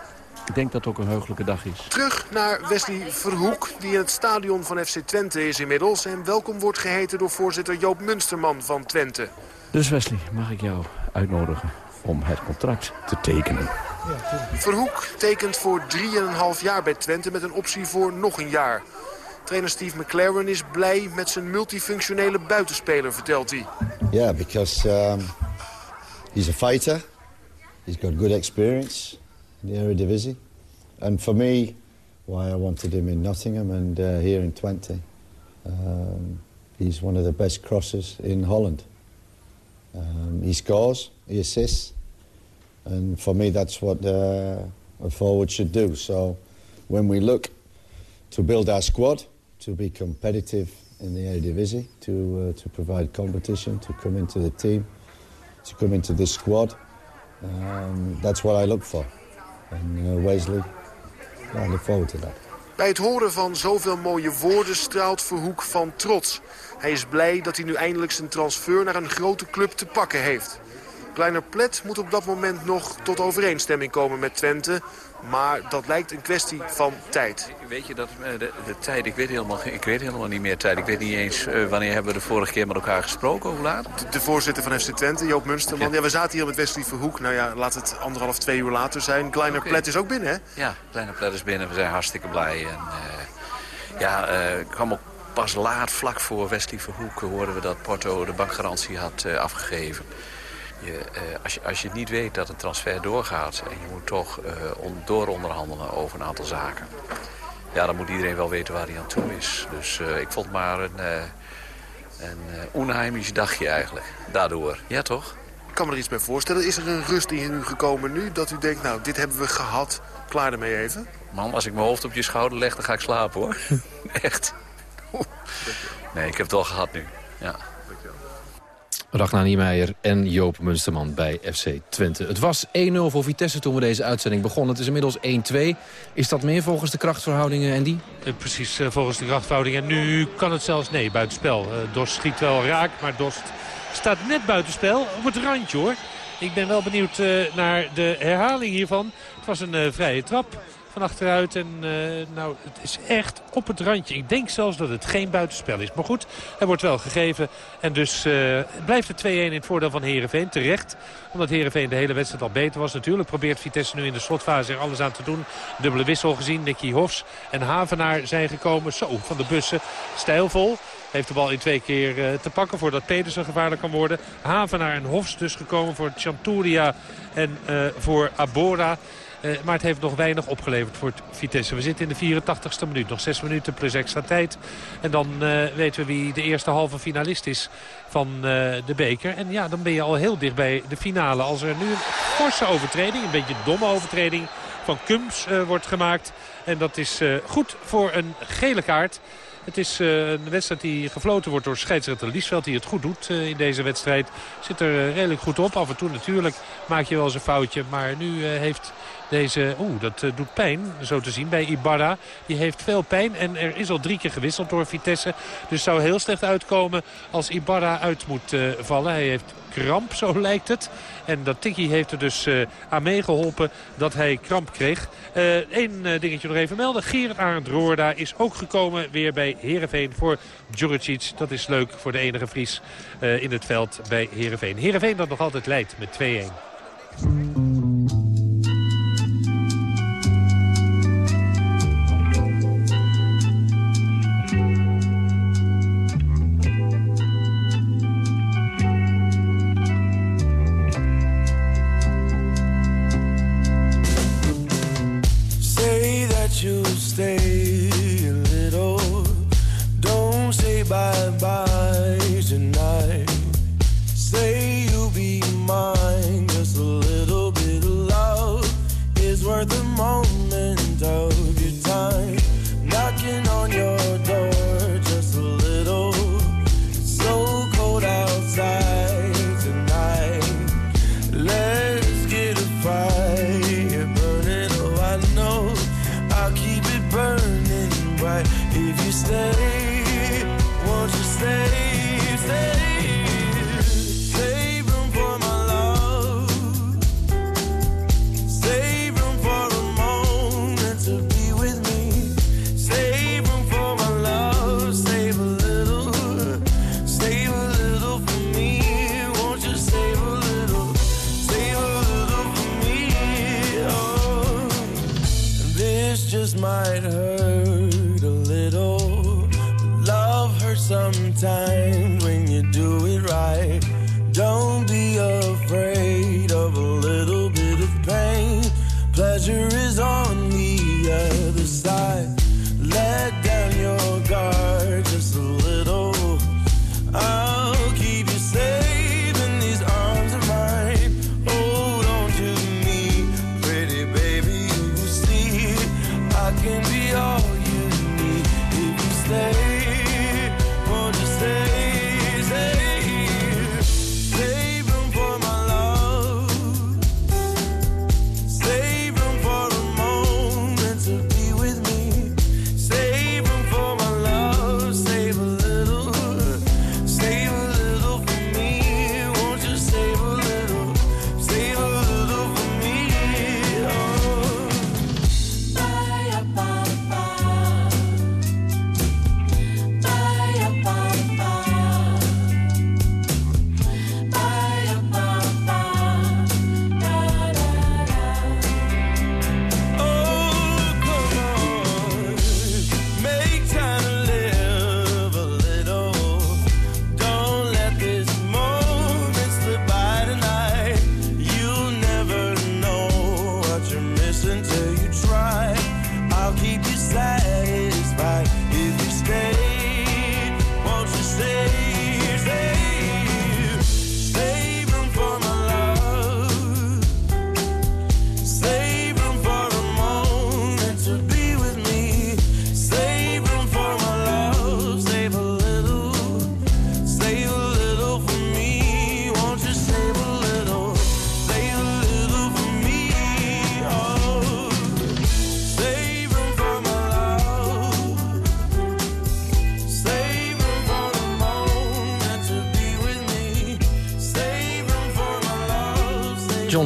Ik denk dat het ook een heugelijke dag is. Terug naar Wesley Verhoek, die in het stadion van FC Twente is inmiddels... en welkom wordt geheten door voorzitter Joop Munsterman van Twente. Dus Wesley, mag ik jou uitnodigen om het contract te tekenen? Verhoek tekent voor 3,5 jaar bij Twente met een optie voor nog een jaar. Trainer Steve McLaren is blij met zijn multifunctionele buitenspeler, vertelt hij. Yeah, because um, he's a fighter. He's got good experience in the Eredivisie. And for me, why I wanted him in Nottingham and uh, here in Twente, um, he's one of the best crossers in Holland. Um, he scores, he assists, and for me that's what uh, a forward should do. So when we look to build our squad, to be competitive in the Eredivisie, to, uh, to provide competition, to come into the team, to come into the squad, um, that's what I look for. And uh, Wesley, I look forward to. Bij het horen van zoveel mooie woorden straalt Verhoek van trots. Hij is blij dat hij nu eindelijk zijn transfer naar een grote club te pakken heeft. Kleiner Plet moet op dat moment nog tot overeenstemming komen met Twente. Maar dat lijkt een kwestie van tijd. Weet je dat eh, de, de, tijd, ik weet, helemaal, ik weet helemaal niet meer tijd. Ik weet niet eens uh, wanneer hebben we de vorige keer met elkaar gesproken, hoe laat? De, de voorzitter van FC Twente, Joop Munsterman. Ja. ja. we zaten hier met Wesley Verhoek. Nou ja, laat het anderhalf, twee uur later zijn. Kleiner okay. Plet is ook binnen, hè? Ja, Kleiner Plet is binnen. We zijn hartstikke blij. En, uh, ja, ik kwam ook pas laat, vlak voor Wesley Verhoek, hoorden we dat Porto de bankgarantie had afgegeven. Je, uh, als, je, als je niet weet dat een transfer doorgaat... en je moet toch uh, on, dooronderhandelen over een aantal zaken... ja, dan moet iedereen wel weten waar hij aan toe is. Dus uh, ik vond maar een, een onheimisch dagje eigenlijk. Daardoor. Ja, toch? Ik kan me er iets bij voorstellen. Is er een rust in u gekomen nu dat u denkt... nou, dit hebben we gehad, klaar ermee even? Man, als ik mijn hoofd op je schouder leg, dan ga ik slapen, hoor. Echt. Nee, ik heb het al gehad nu. Ja. Ragnar Niemeyer en Joop Munsterman bij FC Twente. Het was 1-0 voor Vitesse toen we deze uitzending begonnen. Het is inmiddels 1-2. Is dat meer volgens de krachtverhoudingen en die? Eh, precies, uh, volgens de krachtverhoudingen. En nu kan het zelfs, nee, buitenspel. Uh, Dost schiet wel raak, maar Dost staat net buitenspel. Op het randje hoor. Ik ben wel benieuwd naar de herhaling hiervan. Het was een vrije trap van achteruit. En uh, nou, het is echt op het randje. Ik denk zelfs dat het geen buitenspel is. Maar goed, hij wordt wel gegeven. En dus uh, blijft het 2-1 in het voordeel van Heerenveen. Terecht, omdat Heerenveen de hele wedstrijd al beter was. Natuurlijk probeert Vitesse nu in de slotfase er alles aan te doen. Dubbele wissel gezien. Nicky Hofs en Havenaar zijn gekomen. Zo, van de bussen. Stijlvol. Heeft de bal in twee keer uh, te pakken voordat Pedersen gevaarlijk kan worden. Havenaar en Hofs dus gekomen voor Chanturia en voor Abora. Uh, maar het heeft nog weinig opgeleverd voor Vitesse. We zitten in de 84ste minuut. Nog zes minuten plus extra tijd. En dan uh, weten we wie de eerste halve finalist is van uh, de beker. En ja, dan ben je al heel dicht bij de finale. Als er nu een forse overtreding, een beetje domme overtreding van Kums wordt gemaakt. En dat is goed voor een gele kaart. Het is een wedstrijd die gefloten wordt door scheidsrechter Liesveld. Die het goed doet in deze wedstrijd. Zit er redelijk goed op. Af en toe natuurlijk maak je wel eens een foutje. Maar nu heeft deze, oeh, dat uh, doet pijn, zo te zien, bij Ibarra. Die heeft veel pijn en er is al drie keer gewisseld door Vitesse. Dus zou heel slecht uitkomen als Ibarra uit moet uh, vallen. Hij heeft kramp, zo lijkt het. En dat Tiki heeft er dus uh, aan meegeholpen dat hij kramp kreeg. Eén dingetje nog even melden. Gerard Roorda is ook gekomen weer bij Heerenveen voor Djuricic. Dat is leuk voor de enige Fries in het veld bij Heerenveen. Heerenveen dat nog altijd leidt met 2-1.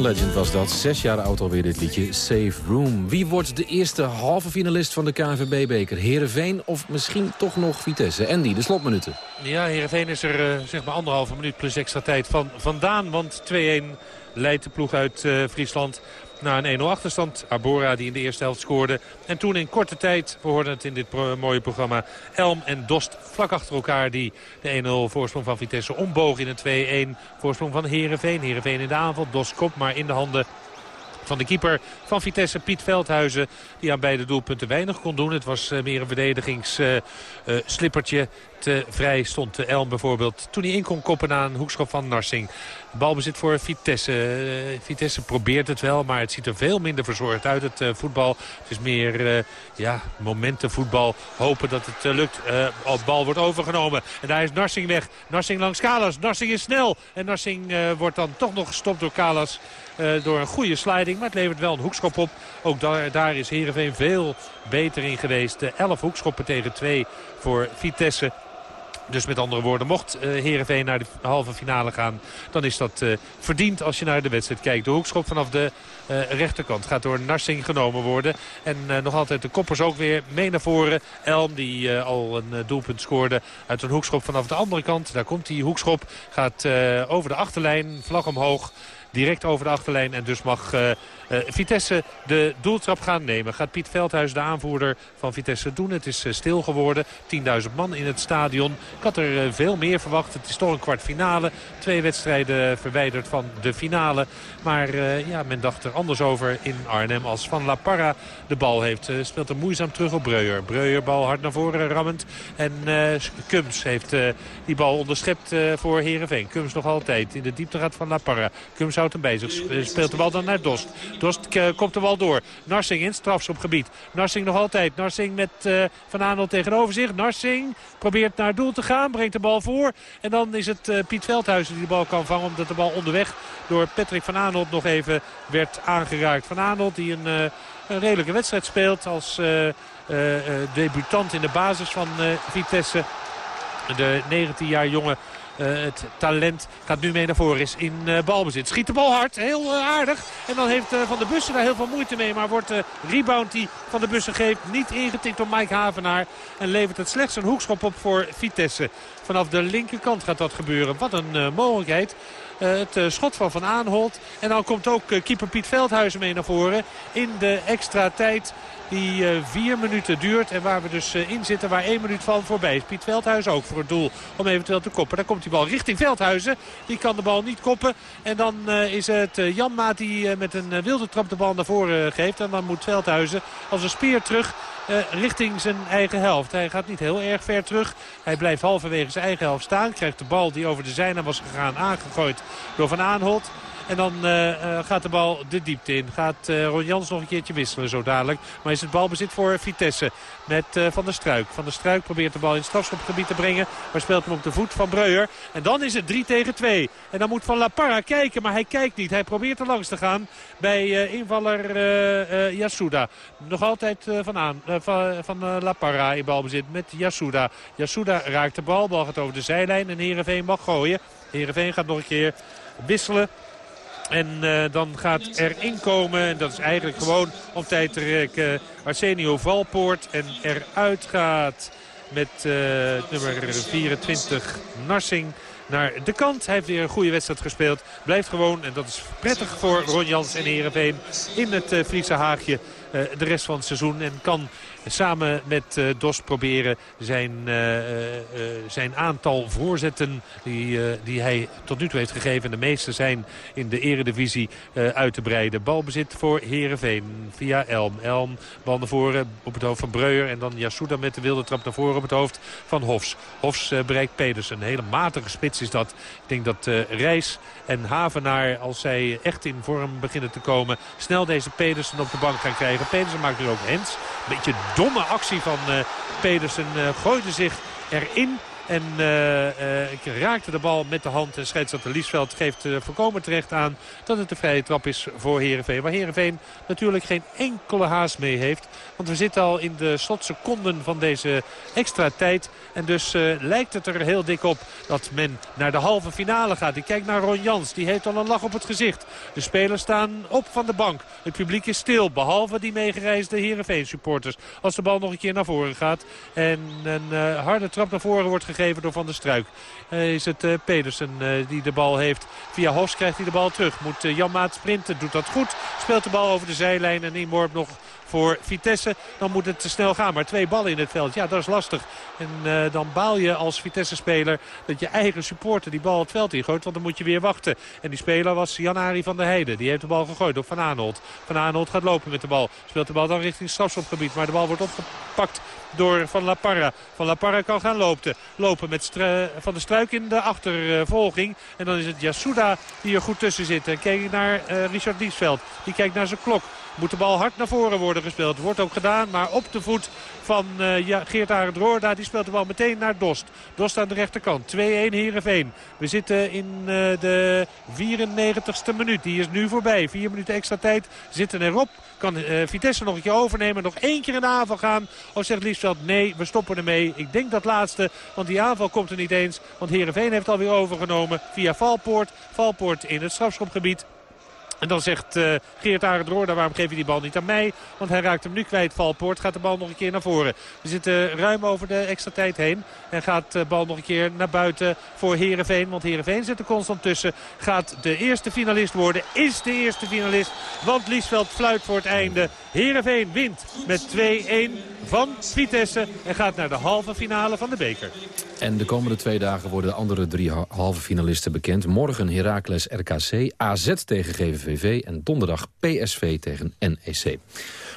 Legend was dat, zes jaar oud alweer dit liedje, Safe Room. Wie wordt de eerste halve finalist van de KNVB-beker? Heerenveen of misschien toch nog Vitesse? Andy, de slotminuten. Ja, Heerenveen is er eh, zeg maar anderhalve minuut plus extra tijd van vandaan. Want 2-1 leidt de ploeg uit eh, Friesland naar een 1-0 achterstand. Arbora die in de eerste helft scoorde. En toen in korte tijd, we hoorden het in dit mooie programma... Elm en Dost vlak achter elkaar die de 1-0 voorsprong van Vitesse ombogen in een 2-1 voorsprong van Heerenveen. Heerenveen in de aanval, Dost kop maar in de handen van de keeper van Vitesse, Piet Veldhuizen. Die aan beide doelpunten weinig kon doen. Het was eh, meer een verdedigingsslippertje. te vrij stond Elm bijvoorbeeld. Toen hij in kon koppen na een hoekschop van Narsing. Balbezit voor Vitesse. Eh, Vitesse probeert het wel, maar het ziet er veel minder verzorgd uit, het eh, voetbal. Het is meer ja, momentenvoetbal. Hopen dat het lukt. Bal wordt overgenomen. En daar is Narsing weg. Narsing langs Kalas. Narsing is snel. En Narsing wordt dan toch nog gestopt door Kalas. Eh, door een goede sliding. Maar het levert wel een hoekschop op. Ook daar, daar is Heerenveen veel beter in geweest. Eh, 11 hoekschoppen tegen 2 voor Vitesse. Dus met andere woorden, mocht eh Heerenveen naar de halve finale gaan... dan is dat eh, verdiend als je naar de wedstrijd kijkt. De hoekschop vanaf de eh, rechterkant gaat door Narsing genomen worden. En eh, nog altijd de koppers ook weer mee naar voren. Elm die eh, al een eh, doelpunt scoorde uit een hoekschop vanaf de andere kant. Daar komt die hoekschop, gaat eh, over de achterlijn, vlag omhoog direct over de achterlijn. En dus mag eh, Vitesse de doeltrap gaan nemen. Gaat Piet Veldhuis, de aanvoerder van Vitesse, doen. Het is eh, stil geworden. 10.000 man in het stadion. Ik had er eh, veel meer verwacht. Het is toch een kwartfinale. Twee wedstrijden verwijderd van de finale. Maar eh, ja, men dacht er anders over in Arnhem als Van La Parra de bal heeft. Eh, speelt er moeizaam terug op Breuer. Breuer bal hard naar voren rammend. En eh Kums heeft eh, die bal onderschept eh, voor Heerenveen. Kums nog altijd. In de diepte gaat Van La Parra. Kums houdt hem. Eh, Speelt de bal dan naar Dost. Dost eh, komt de bal door. Narsing in strafschopgebied. Narsing nog altijd. Narsing met eh, Van Aanel tegenover zich. Narsing probeert naar doel te gaan. Brengt de bal voor. En dan is het eh, Piet Veldhuizen die de bal kan vangen. Omdat de bal onderweg door Patrick Van Aanholt nog even werd aangeraakt. Van Aanholt die een, een redelijke wedstrijd speelt als debutant in de basis van Vitesse. De 19 jaar jonge eh, het talent gaat nu mee naar voren. Is in eh, balbezit. Schiet de bal hard. Heel eh, aardig. En dan heeft eh, Van der Bussen daar heel veel moeite mee. Maar wordt de rebound die Van der Bussen geeft niet ingetikt door Mike Havenaar. En levert het slechts een hoekschop op voor Vitesse. Vanaf de linkerkant gaat dat gebeuren. Wat een eh, mogelijkheid. eh, het eh, schot van Van Aanholt. En dan komt ook eh, keeper Piet Veldhuizen mee naar voren. In de extra tijd die eh, vier minuten duurt. En waar we dus eh, in zitten, waar één minuut van voorbij is. Piet Veldhuizen ook voor het doel om eventueel te koppen. Daar komt die bal richting Veldhuizen. Die kan de bal niet koppen. En dan eh, is het Jan Maat die met een wilde trap de bal naar voren geeft. En dan moet Veldhuizen als een speer terug richting zijn eigen helft. Hij gaat niet heel erg ver terug. Hij blijft halverwege zijn eigen helft staan. Krijgt de bal die over de zijne was gegaan aangegooid door Van Aanholt. En dan eh, eh, gaat de bal de diepte in. Gaat eh, Ron Jans nog een keertje wisselen zo dadelijk. Maar is het balbezit voor Vitesse met Van der Struik. Van der Struik probeert de bal in het strafschopgebied te brengen. Maar speelt hem op de voet van Breuer. En dan is het 3 tegen 2. En dan moet Van La Parra kijken, maar hij kijkt niet. Hij probeert er langs te gaan bij invaller Yasuda. Nog altijd van, aan, van, van La Parra in balbezit met Yasuda. Yasuda raakt de bal. Bal gaat over de zijlijn en Heerenveen mag gooien. Heerenveen gaat nog een keer wisselen. En eh, dan gaat er inkomen, en dat is eigenlijk gewoon om tijd te rekken, Arsenio Valpoort. En eruit gaat met eh, nummer 24 Narsing naar de kant. Hij heeft weer een goede wedstrijd gespeeld. Blijft gewoon, en dat is prettig voor Ron Jans en Heerenveen, in het uh, Friese Haagje de rest van het seizoen. En kan samen met eh, Dos proberen zijn, eh, eh, zijn aantal voorzetten die, die hij tot nu toe heeft gegeven. De meeste zijn in de eredivisie uit te breiden. Balbezit voor Heerenveen via Elm. Elm bal naar voren op het hoofd van Breuer. En dan Yasuda met de wilde trap naar voren op het hoofd van Hofs. Hofs bereikt Pedersen. Een hele matige spits is dat. Ik denk dat Reis en Havenaar, als zij echt in vorm beginnen te komen... snel deze Pedersen op de bank gaan krijgen. Pedersen maakt nu ook hens. Een beetje domme actie van eh, Pedersen. eh, gooide zich erin. En eh, eh, ik raakte de bal met de hand. En scheidsrechter Liesveld geeft uh, voorkomen terecht aan dat het de vrije trap is voor Heerenveen. Waar Heerenveen natuurlijk geen enkele haast mee heeft. Want we zitten al in de slotseconden van deze extra tijd. En dus eh, lijkt het er heel dik op dat men naar de halve finale gaat. Ik kijk naar Ron Jans. Die heeft al een lach op het gezicht. De spelers staan op van de bank. Het publiek is stil. Behalve die meegereisde Heerenveen supporters. Als de bal nog een keer naar voren gaat. En een eh, harde trap naar voren wordt gegeven door Van der Struik. Eh, is het eh, Pedersen eh, die de bal heeft. Via Hofs krijgt hij de bal terug. Moet Jan Maat sprinten. Doet dat goed. Speelt de bal over de zijlijn. En inworp nog voor Vitesse. Dan moet het te snel gaan. Maar twee ballen in het veld. Ja, dat is lastig. En uh, dan baal je als Vitesse-speler dat je eigen supporter die bal het veld ingooit. Want dan moet je weer wachten. En die speler was Jan-Ari van der Heijden. Die heeft de bal gegooid op Van Aanholt. Van Aanholt gaat lopen met de bal. Speelt de bal dan richting strafschopgebied. Maar de bal wordt opgepakt door Van La Parra. Van La Parra kan gaan lopen. Lopen met Van de Struik in de achtervolging. En dan is het Yasuda die er goed tussen zit. En kijk naar uh, Richard Liesveld. Die kijkt naar zijn klok. Moet de bal hard naar voren worden gespeeld. Wordt ook gedaan, maar op de voet van ja, Geert Arend Roorda. Die speelt de bal meteen naar Dost. Dost aan de rechterkant. 2-1 Heerenveen. We zitten in uh, de 94ste minuut. Die is nu voorbij. Vier minuten extra tijd zitten erop. Kan uh, Vitesse nog een keer overnemen. Nog één keer in de aanval gaan. Of zegt Liesveld nee, we stoppen ermee. Ik denk dat laatste. Want die aanval komt er niet eens. Want Heerenveen heeft alweer overgenomen via Valpoort. Valpoort in het strafschopgebied. En dan zegt uh, Geert Arend Roorda, waarom geef je die bal niet aan mij? Want hij raakt hem nu kwijt. Valpoort gaat de bal nog een keer naar voren. We zitten ruim over de extra tijd heen. En gaat de bal nog een keer naar buiten voor Heerenveen. Want Heerenveen zit er constant tussen. Gaat de eerste finalist worden. Is de eerste finalist. Want Liesveld fluit voor het einde. Heerenveen wint met 2-1 van Vitesse. En gaat naar de halve finale van de beker. En de komende twee dagen worden de andere drie halve finalisten bekend. Morgen Heracles RKC, AZ tegen GVVV en donderdag PSV tegen NEC.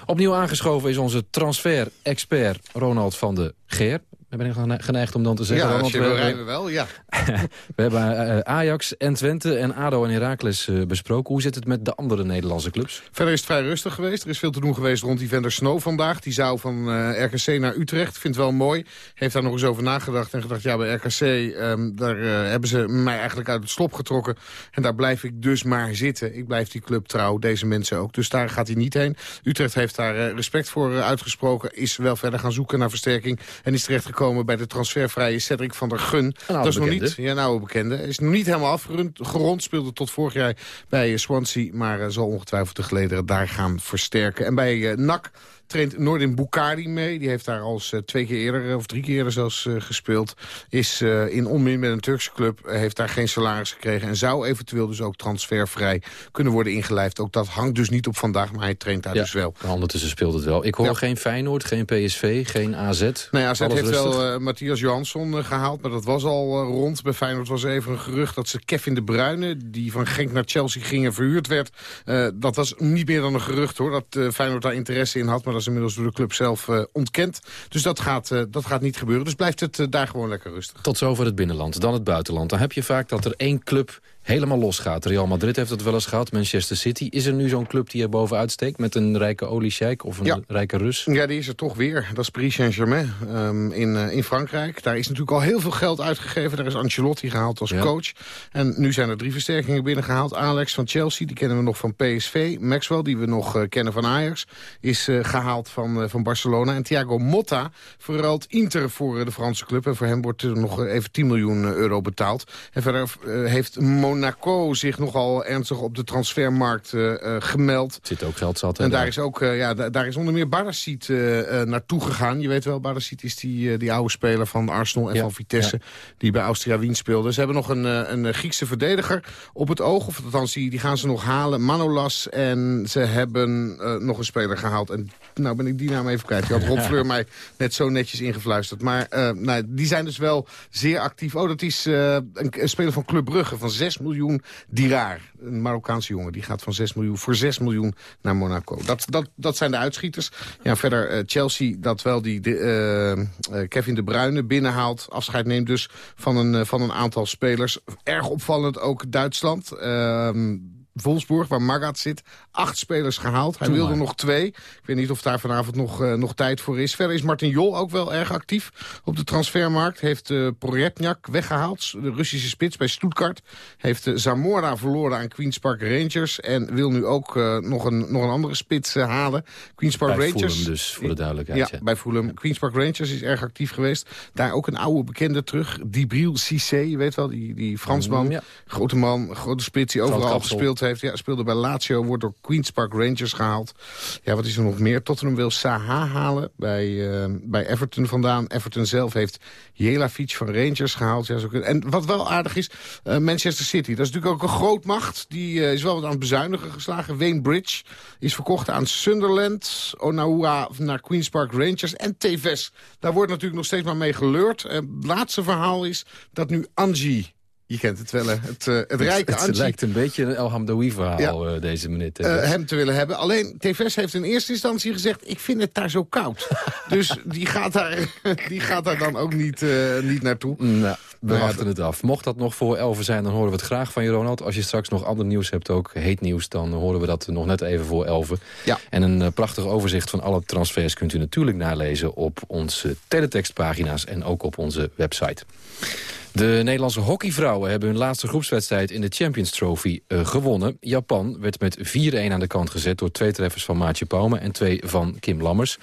Opnieuw aangeschoven is onze transfer-expert Ronald van de Geer. Ben ik geneigd om dan te zeggen... Ja, Ronald, als je wil rijden wel, ja. we hebben uh, Ajax en Twente en ADO en Heracles uh, besproken. Hoe zit het met de andere Nederlandse clubs? Verder is het vrij rustig geweest. Er is veel te doen geweest rond die Vender Snow vandaag. Die zou van uh, RKC naar Utrecht. Vindt wel mooi. Heeft daar nog eens over nagedacht en gedacht... ja, bij RKC um, daar hebben ze mij eigenlijk uit het slop getrokken. En daar blijf ik dus maar zitten. Ik blijf die club trouw, deze mensen ook. Dus daar gaat hij niet heen. Utrecht heeft daar respect voor uitgesproken. Is wel verder gaan zoeken naar versterking. En is terecht gekomen bij de transfervrije Cedric van der Gun. Dat is nog niet, ja, nou bekende. Is nog niet helemaal afgerond. Speelde tot vorig jaar bij Swansea. Maar uh, zal ongetwijfeld de gelederen daar gaan versterken. En bij uh, NAC traint Noordin Bukari mee. Die heeft daar al eens twee keer eerder, of drie keer eerder zelfs gespeeld. Is in onmin met een Turkse club, heeft daar geen salaris gekregen. En zou eventueel dus ook transfervrij kunnen worden ingelijfd. Ook dat hangt dus niet op vandaag, maar hij traint daar dus wel. Ondertussen speelt het wel. Ik hoor geen Feyenoord, geen PSV, geen AZ. Nee, AZ heeft wel uh, Matthias Johansson gehaald, maar dat was al rond. Bij Feyenoord was even een gerucht dat ze Kevin de Bruyne... die van Genk naar Chelsea ging en verhuurd werd... dat was niet meer dan een gerucht, hoor. Dat Feyenoord daar interesse in had, maar dat inmiddels door de club zelf ontkend. Dus dat gaat, dat gaat niet gebeuren. Dus blijft het daar gewoon lekker rustig. Tot zover het binnenland, dan het buitenland. Dan heb je vaak dat er één club helemaal losgaat. Real Madrid heeft het wel eens gehad, Manchester City. Is er nu zo'n club die er bovenuit steekt met een rijke oliesjeik of een rijke Rus? Ja, die is er toch weer. Dat is Paris Saint-Germain um, in, uh, in Frankrijk. Daar is natuurlijk al heel veel geld uitgegeven. Daar is Ancelotti gehaald als coach. En nu zijn er drie versterkingen binnengehaald. Alex van Chelsea, die kennen we nog van PSV. Maxwell, die we nog uh, kennen van Ajax, is uh, gehaald van, van Barcelona. En Thiago Motta verruilt Inter voor de Franse club. En voor hem wordt er nog even 10 miljoen euro betaald. En verder heeft Mon Monaco zich nogal ernstig op de transfermarkt uh, uh, gemeld. Zit ook geld zat. En daar, is ook, uh, ja, daar is onder meer Barasiet naartoe gegaan. Je weet wel, Barasiet is die, die oude speler van Arsenal en van Vitesse... die bij Austria Wien speelde. Ze hebben nog een, een Griekse verdediger op het oog. Of althans, die, die gaan ze nog halen. Manolas. En ze hebben nog een speler gehaald. En nou ben ik die naam even kwijt. Die had Rob Fleur mij net zo netjes ingefluisterd. Maar nou, die zijn dus wel zeer actief. Oh, dat is een, een speler van Club Brugge van 6 miljoen diraar. Een Marokkaanse jongen, die gaat van 6 miljoen, voor 6 miljoen naar Monaco. Dat, dat, dat zijn de uitschieters. Ja, verder uh, Chelsea dat wel die de, uh, Kevin de Bruyne binnenhaalt. Afscheid neemt dus van een, van een aantal spelers. Erg opvallend ook Duitsland. Ehm, Wolfsburg, waar Magath zit, acht spelers gehaald. Hij wilde nog twee. Ik weet niet of daar vanavond nog, uh, nog tijd voor is. Verder is Martin Jol ook wel erg actief op de transfermarkt. Heeft uh, weggehaald, de Russische spits bij Stuttgart. Heeft uh, Zamora verloren aan Queen's Park Rangers. En wil nu ook nog, een, nog een andere spits halen. Queen's Park bij Rangers. Fulham dus, voor de duidelijkheid. Ja, ja. bij Fulham. Ja. Queen's Park Rangers is erg actief geweest. Daar ook een oude bekende terug. Dibril Cissé, je weet wel, die, die Fransman. Mm, grote man, grote spits die overal al gespeeld heeft. Ja, speelde bij Lazio, wordt door Queen's Park Rangers gehaald. Ja, wat is er nog meer? Tottenham wil Saha halen bij, uh, bij Everton vandaan. Everton zelf heeft Jelavic van Rangers gehaald. Ja, zo en wat wel aardig is, uh, Manchester City. Dat is natuurlijk ook een groot macht. Die uh, is wel wat aan het bezuinigen geslagen. Wayne Bridge is verkocht aan Sunderland. Onaua naar Queen's Park Rangers. En Tevez. Daar wordt natuurlijk nog steeds maar mee geleurd. het laatste verhaal is dat nu Angie je kent het wel, hè? Het, uh, het rijke Het, het lijkt een beetje een El Hamdoui-verhaal ja. uh, deze minuut. Uh, hem te willen hebben. Alleen, TVS heeft in eerste instantie gezegd... ik vind het daar zo koud. dus die gaat daar, die gaat daar dan ook niet, niet naartoe. Nou, we wachten het af. Mocht dat nog voor elf zijn, dan horen we het graag van je, Ronald. Als je straks nog ander nieuws hebt, ook heet nieuws... dan horen we dat nog net even voor elven. Ja. En een prachtig overzicht van alle transfers kunt u natuurlijk nalezen... op onze teletextpagina's en ook op onze website. De Nederlandse hockeyvrouwen hebben hun laatste groepswedstrijd in de Champions Trophy uh, gewonnen. Japan werd met 4-1 aan de kant gezet door twee treffers van Maatje Pauwme en twee van Kim Lammers.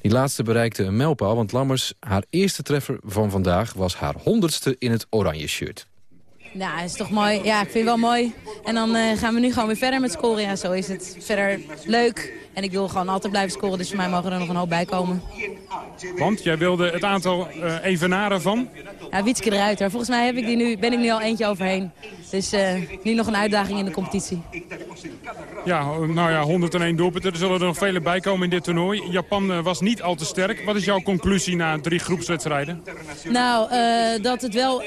Die laatste bereikte een mijlpaal, want Lammers, haar eerste treffer van vandaag, was haar honderdste in het oranje shirt. Ja, dat is toch mooi. Ja, ik vind het wel mooi. En dan uh, gaan we nu gewoon weer verder met scoren. Ja, zo is het. Verder leuk. En ik wil gewoon altijd blijven scoren, dus voor mij mogen er nog een hoop bij komen. Want jij wilde het aantal uh, evenaren van? Ja, Wietske eruit. Volgens mij heb ik die nu, ben ik nu al eentje overheen. Dus uh, nu nog een uitdaging in de competitie. Ja, nou ja, 101 doelpunten. Er zullen er nog vele bij komen in dit toernooi. Japan was niet al te sterk. Wat is jouw conclusie na drie groepswedstrijden? Nou, dat het wel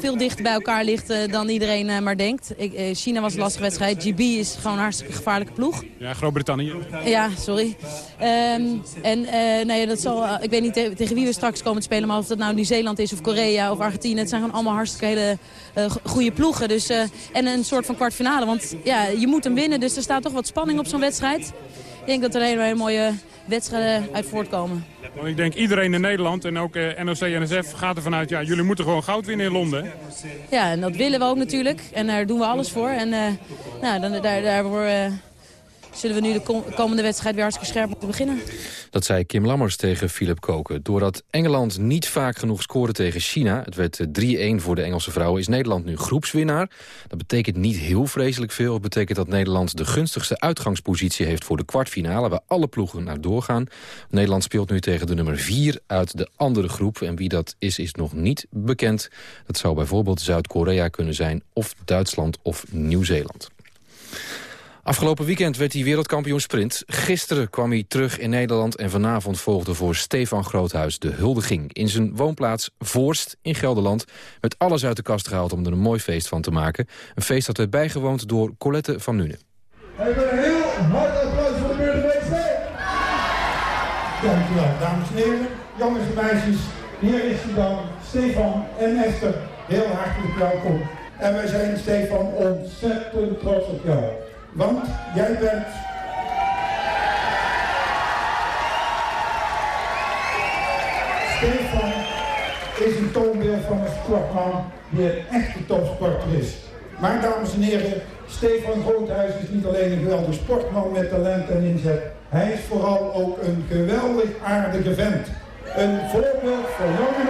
veel dichter bij elkaar ligt dan iedereen maar denkt. Ik, China was een lastige wedstrijd. GB is gewoon een hartstikke gevaarlijke ploeg. Ja, Groot-Brittannië. Ja, sorry. Um, en nee, dat zal, ik weet niet te, tegen wie we straks komen te spelen. Maar of dat nou Nieuw-Zeeland is of Korea of Argentinië. Het zijn gewoon allemaal hartstikke hele goede ploegen. Dus, en een soort van kwartfinale. Want ja, je moet hem winnen. Dus er staat toch wat spanning op zo'n wedstrijd. Ik denk dat er hele, hele mooie wedstrijden uit voortkomen. Want ik denk iedereen in Nederland en ook eh, NOC-NSF gaat ervan uit... ja, jullie moeten gewoon goud winnen in Londen. Ja, en dat willen we ook natuurlijk. En daar doen we alles voor. En uh, nou, dan, daar, daarvoor uh, zullen we nu de kom komende wedstrijd weer hartstikke scherp moeten beginnen. Dat zei Kim Lammers tegen Philip Koken. Doordat Engeland niet vaak genoeg scoorde tegen China... het werd 3-1 voor de Engelse vrouwen... is Nederland nu groepswinnaar. Dat betekent niet heel vreselijk veel. Het betekent dat Nederland de gunstigste uitgangspositie heeft... voor de kwartfinale, waar alle ploegen naar doorgaan. Nederland speelt nu tegen de nummer 4 uit de andere groep. En wie dat is, is nog niet bekend. Dat zou bijvoorbeeld Zuid-Korea kunnen zijn... of Duitsland of Nieuw-Zeeland. Afgelopen weekend werd hij wereldkampioen sprint. Gisteren kwam hij terug in Nederland en vanavond volgde voor Stefan Groothuis de huldiging. In zijn woonplaats Voorst in Gelderland werd alles uit de kast gehaald om er een mooi feest van te maken. Een feest dat werd bijgewoond door Colette van Nuenen. Even een heel hard applaus voor de burgemeester. Dankjewel, dames en heren, jongens en meisjes. Hier is hij dan, Stefan en Esther. Heel hartelijk welkom. En wij zijn, Stefan, ontzettend trots op jou. Want jij bent... Stefan is een toonbeeld van een sportman die een echte topsporter is. Maar dames en heren, Stefan Groothuis is niet alleen een geweldige sportman met talent en inzet. Hij is vooral ook een geweldig aardige vent. Een voorbeeld voor jong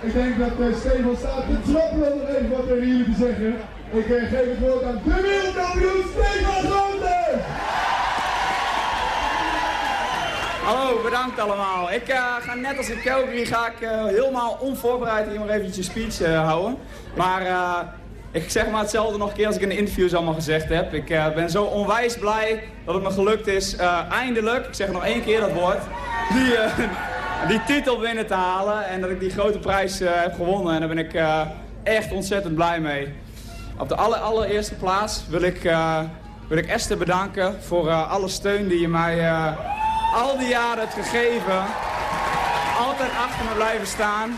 ik denk dat uh, Stefan staat te trappelen om even wat tegen jullie te zeggen. Ik eh, geef het woord aan de wereldkampioen Stefan Groothuis! Hallo, bedankt allemaal. Ik eh, ga net als in Calgary ga ik eh, helemaal onvoorbereid hier maar eventjes speech houden. Maar ik zeg maar hetzelfde nog een keer als ik in de interviews allemaal gezegd heb. Ik ben zo onwijs blij dat het me gelukt is eindelijk, ik zeg nog één keer dat woord, die, die titel binnen te halen. En dat ik die grote prijs eh, heb gewonnen. En daar ben ik eh, echt ontzettend blij mee. Op de aller, allereerste plaats wil ik, eh, wil ik Esther bedanken voor alle steun die je mij al die jaren hebt gegeven. Altijd achter me blijven staan.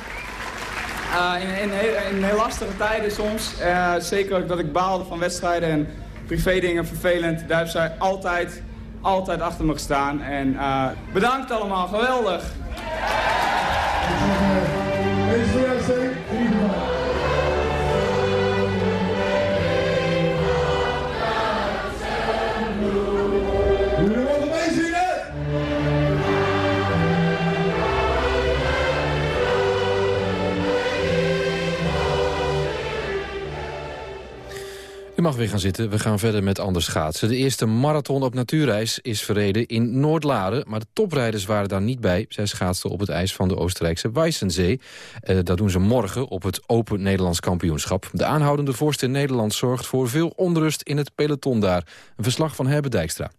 In, in, heel, in heel lastige tijden soms. Zeker ook dat ik baalde van wedstrijden en privé dingen vervelend. Daar heeft zij altijd, altijd achter me gestaan. En bedankt allemaal, geweldig. Deze voor jou, Mag weer gaan zitten. We gaan verder met Anders Schaatsen. De eerste marathon op natuurreis is verreden in Noordlaren. Maar de toprijders waren daar niet bij. Zij schaatsten op het ijs van de Oostenrijkse Weissensee. Eh, dat doen ze morgen op het Open Nederlands Kampioenschap. De aanhoudende vorst in Nederland zorgt voor veel onrust in het peloton daar. Een verslag van Herbe Dijkstra.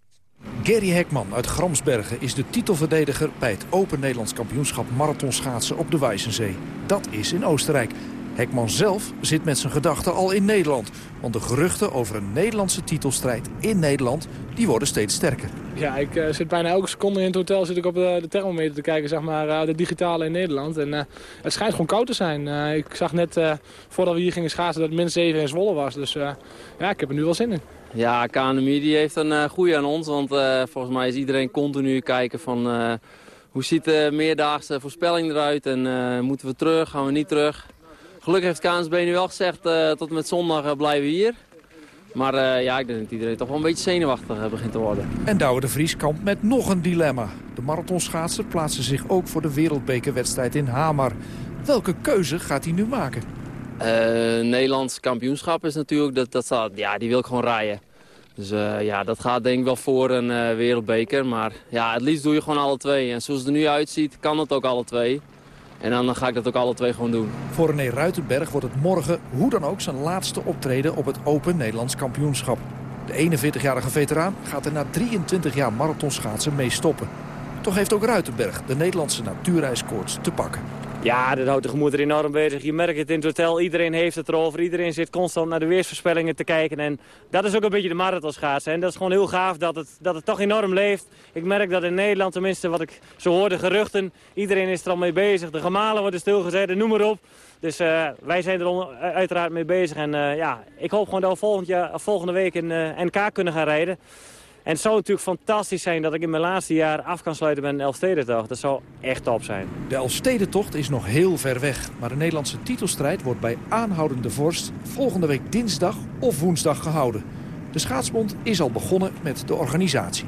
Gerry Hekman uit Gramsbergen is de titelverdediger bij het Open Nederlands kampioenschap marathonschaatsen op de Weissensee. Dat is in Oostenrijk. Hekman zelf zit met zijn gedachten al in Nederland. Want de geruchten over een Nederlandse titelstrijd in Nederland, die worden steeds sterker. Ja, ik eh, zit bijna elke seconde in het hotel zit ik op de, de thermometer te kijken, zeg maar, eh, de digitale in Nederland. En eh, het schijnt gewoon koud te zijn. Eh, ik zag net, eh, voordat we hier gingen schaatsen, dat het min 7 in Zwolle was. Dus eh, ja, ik heb er nu wel zin in. Ja, KNMI die heeft een uh, goeie aan ons, want eh, volgens mij is iedereen continu kijken van eh, hoe ziet de meerdaagse voorspelling eruit en eh, moeten we terug, gaan we niet terug. Gelukkig heeft KNSB nu wel gezegd uh, tot en met zondag uh, blijven we hier. Maar uh, ja, ik denk dat iedereen toch wel een beetje zenuwachtig begint te worden. En Douwe de Vries kampt met nog een dilemma. De marathonschaatser plaatsen zich ook voor de wereldbekerwedstrijd in Hamar. Welke keuze gaat hij nu maken? Nederlands kampioenschap is natuurlijk, dat, dat staat, ja, die wil ik gewoon rijden. Dus ja, dat gaat denk ik wel voor een wereldbeker. Maar ja, het liefst doe je gewoon alle twee. En zoals het er nu uitziet, kan het ook alle twee. En dan ga ik dat ook alle twee gewoon doen. Voor René Ruitenberg wordt het morgen hoe dan ook zijn laatste optreden op het Open Nederlands kampioenschap. De 41-jarige veteraan gaat er na 23 jaar marathonschaatsen mee stoppen. Toch heeft ook Ruitenberg de Nederlandse natuurreiskoorts te pakken. Ja, dat houdt de gemoed er enorm bezig. Je merkt het in het hotel, iedereen heeft het erover. Iedereen zit constant naar de weersvoorspellingen te kijken. En dat is ook een beetje de marathonschaatsen. En dat is gewoon heel gaaf dat het, dat het toch enorm leeft. Ik merk dat in Nederland, tenminste wat ik zo hoor, de geruchten. Iedereen is er al mee bezig. De gemalen worden stilgezet, noem maar op. Dus uh, wij zijn er uiteraard mee bezig. En uh, ja, ik hoop gewoon dat we volgend jaar, volgende week een uh, NK kunnen gaan rijden. En het zou natuurlijk fantastisch zijn dat ik in mijn laatste jaar af kan sluiten met een Elfstedentocht. Dat zou echt top zijn. De Elfstedentocht is nog heel ver weg. Maar de Nederlandse titelstrijd wordt bij aanhoudende vorst volgende week dinsdag of woensdag gehouden. De schaatsbond is al begonnen met de organisatie.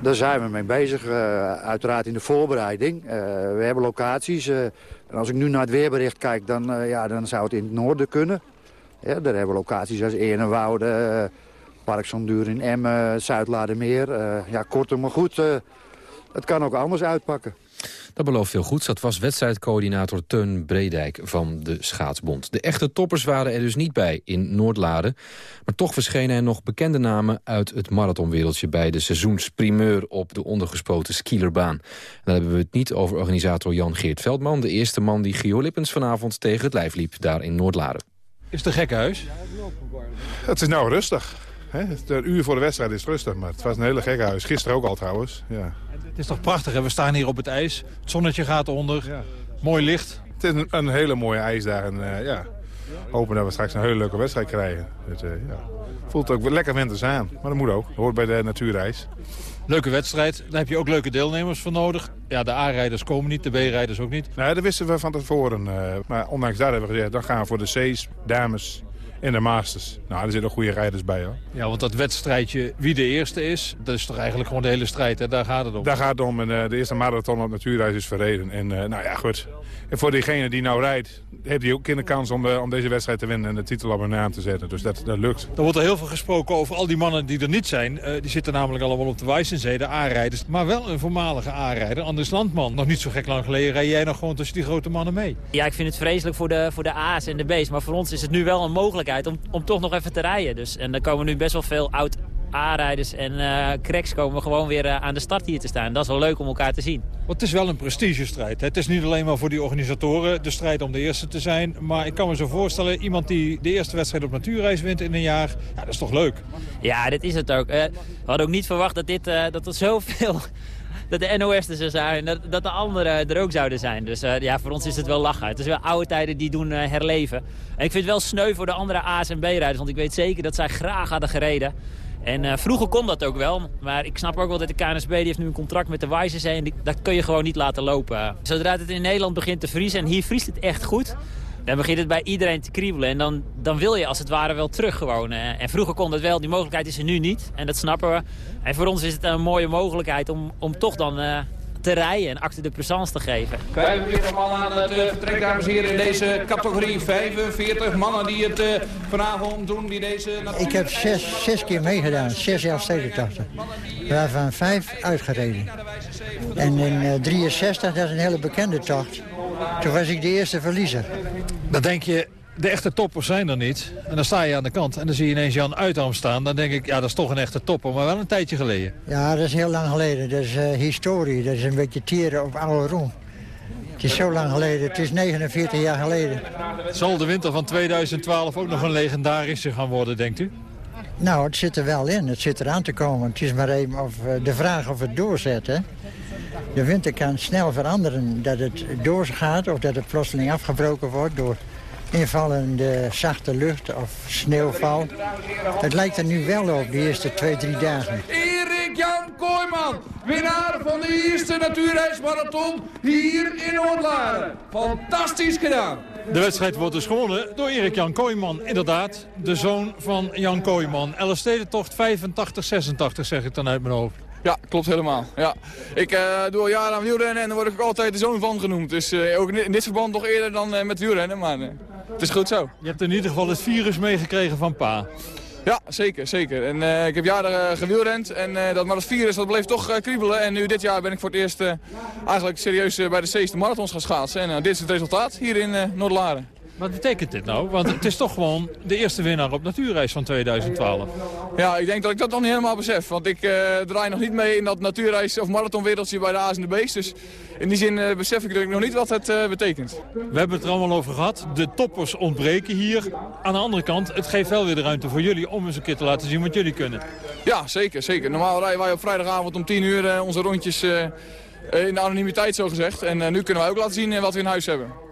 Daar zijn we mee bezig, uh, uiteraard in de voorbereiding. Uh, we hebben locaties. Uh, en als ik nu naar het weerbericht kijk, dan, ja, dan zou het in het noorden kunnen. Ja, daar hebben we locaties als Eenenwoude, Park Zonduur in Emmen, Zuidladermeer. ja, kortom maar goed, het kan ook anders uitpakken. Dat belooft veel goeds. Dat was wedstrijdcoördinator Teun Bredijk van de Schaatsbond. De echte toppers waren er dus niet bij in Noordlaren. Maar toch verschenen er nog bekende namen uit het marathonwereldje... bij de seizoensprimeur op de ondergespoten skielerbaan. En dan hebben we het niet over organisator Jan-Geert Veldman... de eerste man die Gio Lippens vanavond tegen het lijf liep daar in Noordlaren. Is het een gekkenhuis? Het is nou rustig. Een uur voor de wedstrijd is rustig, maar het was een hele gekke huis. Gisteren ook al trouwens. Ja. Het is toch prachtig, hè? we staan hier op het ijs. Het zonnetje gaat onder, ja. mooi licht. Het is een, een hele mooie ijsdag en uh, ja, hopen dat we straks een hele leuke wedstrijd krijgen. Het uh, ja. voelt ook lekker winters aan, maar dat moet ook. Dat hoort bij de natuurreis. Leuke wedstrijd, daar heb je ook leuke deelnemers voor nodig. Ja, de A-rijders komen niet, de B-rijders ook niet. Nee, dat wisten we van tevoren. Uh, maar ondanks dat hebben we gezegd, dan gaan we voor de C's, dames in de Masters. Nou, er zitten goede rijders bij hoor. Ja, want dat wedstrijdje wie de eerste is, dat is toch eigenlijk gewoon de hele strijd. Hè? Daar gaat het om. Daar gaat het om. En, uh, de eerste marathon op natuurreis is verreden. En uh, nou ja, goed. En voor diegene die nou rijdt, heeft hij ook de kans om, uh, om deze wedstrijd te winnen en de titel op hun naam te zetten. Dus dat, dat lukt. Er wordt er heel veel gesproken over al die mannen die er niet zijn. die zitten namelijk allemaal op de Wijzenzee, de A-rijders. Maar wel een voormalige A-rijder, Anders Landman. Nog niet zo gek lang geleden rij jij nog gewoon tussen die grote mannen mee. Ja, ik vind het vreselijk voor de, voor de A's en de B's. Maar voor ons is het nu wel een mogelijkheid om, om toch nog even te rijden. Dus, en dan komen nu best wel veel oud A-rijders en uh, cracks komen gewoon weer uh, aan de start hier te staan. Dat is wel leuk om elkaar te zien. Want het is wel een prestigestrijd. Het is niet alleen maar voor die organisatoren de strijd om de eerste te zijn. Maar ik kan me zo voorstellen, iemand die de eerste wedstrijd op natuurreis wint in een jaar. Ja, dat is toch leuk? Ja, dit is het ook. Uh, we hadden ook niet verwacht dat, dit, dat er zoveel dat de NOS er zijn. Dat, dat de anderen er ook zouden zijn. Dus uh, ja, voor ons is het wel lachen. Het is wel oude tijden die doen uh, herleven. En ik vind het wel sneu voor de andere A's en B-rijders. Want ik weet zeker dat zij graag hadden gereden. En uh, vroeger kon dat ook wel. Maar ik snap ook wel dat de KNSB die heeft nu een contract met de Wijzenzee. En dat kun je gewoon niet laten lopen. Zodra het in Nederland begint te vriezen. En hier vriest het echt goed dan begint het bij iedereen te kriebelen. En dan, dan wil je als het ware wel terug gewoon. En vroeger kon dat wel, die mogelijkheid is er nu niet. En dat snappen we. En voor ons is het een mooie mogelijkheid om, om toch dan uh, te rijden en acte de présence te geven. Krijgen we weer een man aan het uh, vertrek, dames en heren, in deze categorie 45 mannen die het uh, vanavond doen. Die deze Ik heb zes, zes keer meegedaan, zes jaar stedentochten. Waarvan vijf uitgereden. En in 63, dat is een hele bekende tocht. Toen was ik de eerste verliezer. Dan denk je, de echte toppers zijn er niet. En dan sta je aan de kant en dan zie je ineens Jan Uitam staan. Dan denk ik, ja, dat is toch een echte topper, maar wel een tijdje geleden. Ja, dat is heel lang geleden. Dat is uh, historie. Dat is een beetje tieren op oude roem. Het is zo lang geleden. Het is 49 jaar geleden. Zal de winter van 2012 ook nog een legendarische gaan worden, denkt u? Nou, het zit er wel in. Het zit eraan te komen. Het is maar even of, uh, de vraag of het doorzet, hè? De winter kan snel veranderen. Dat het doorgaat of dat het plotseling afgebroken wordt door invallende zachte lucht of sneeuwval. Het lijkt er nu wel op, de eerste twee, drie dagen. Erik Jan Kooijman, winnaar van de eerste natuurreismarathon hier in Noordlaren. Fantastisch gedaan. De wedstrijd wordt dus gewonnen door Erik Jan Kooijman. Inderdaad, de zoon van Jan Kooijman. Elfstedentocht 85-86 zeg ik dan uit mijn hoofd. Ja, klopt helemaal. Ja. Ik uh, doe al jaren aan wielrennen en daar word ik ook altijd de zoon van genoemd. Dus uh, ook in dit verband nog eerder dan uh, met wielrennen, maar het is goed zo. Je hebt in ieder geval het virus meegekregen van pa. Ja, zeker, zeker. En ik heb jaren gewielrend en dat, maar dat virus dat bleef toch kriebelen. En nu dit jaar ben ik voor het eerst eigenlijk serieus bij de C's de marathons gaan schaatsen. En dit is het resultaat hier in Noord-Laren. Wat betekent dit nou? Want het is toch gewoon de eerste winnaar op natuurreis van 2012. Ja, ik denk dat ik dat nog niet helemaal besef. Want ik uh, draai nog niet mee in dat natuurreis- of marathonwereldje bij de A's en de B's. Dus in die zin uh, besef ik nog niet wat het uh, betekent. We hebben het er allemaal over gehad. De toppers ontbreken hier. Aan de andere kant, het geeft wel weer de ruimte voor jullie om eens een keer te laten zien wat jullie kunnen. Ja, zeker. zeker. Normaal rijden wij op vrijdagavond om 10 uur onze rondjes in de anonimiteit zo gezegd. En nu kunnen wij ook laten zien wat we in huis hebben.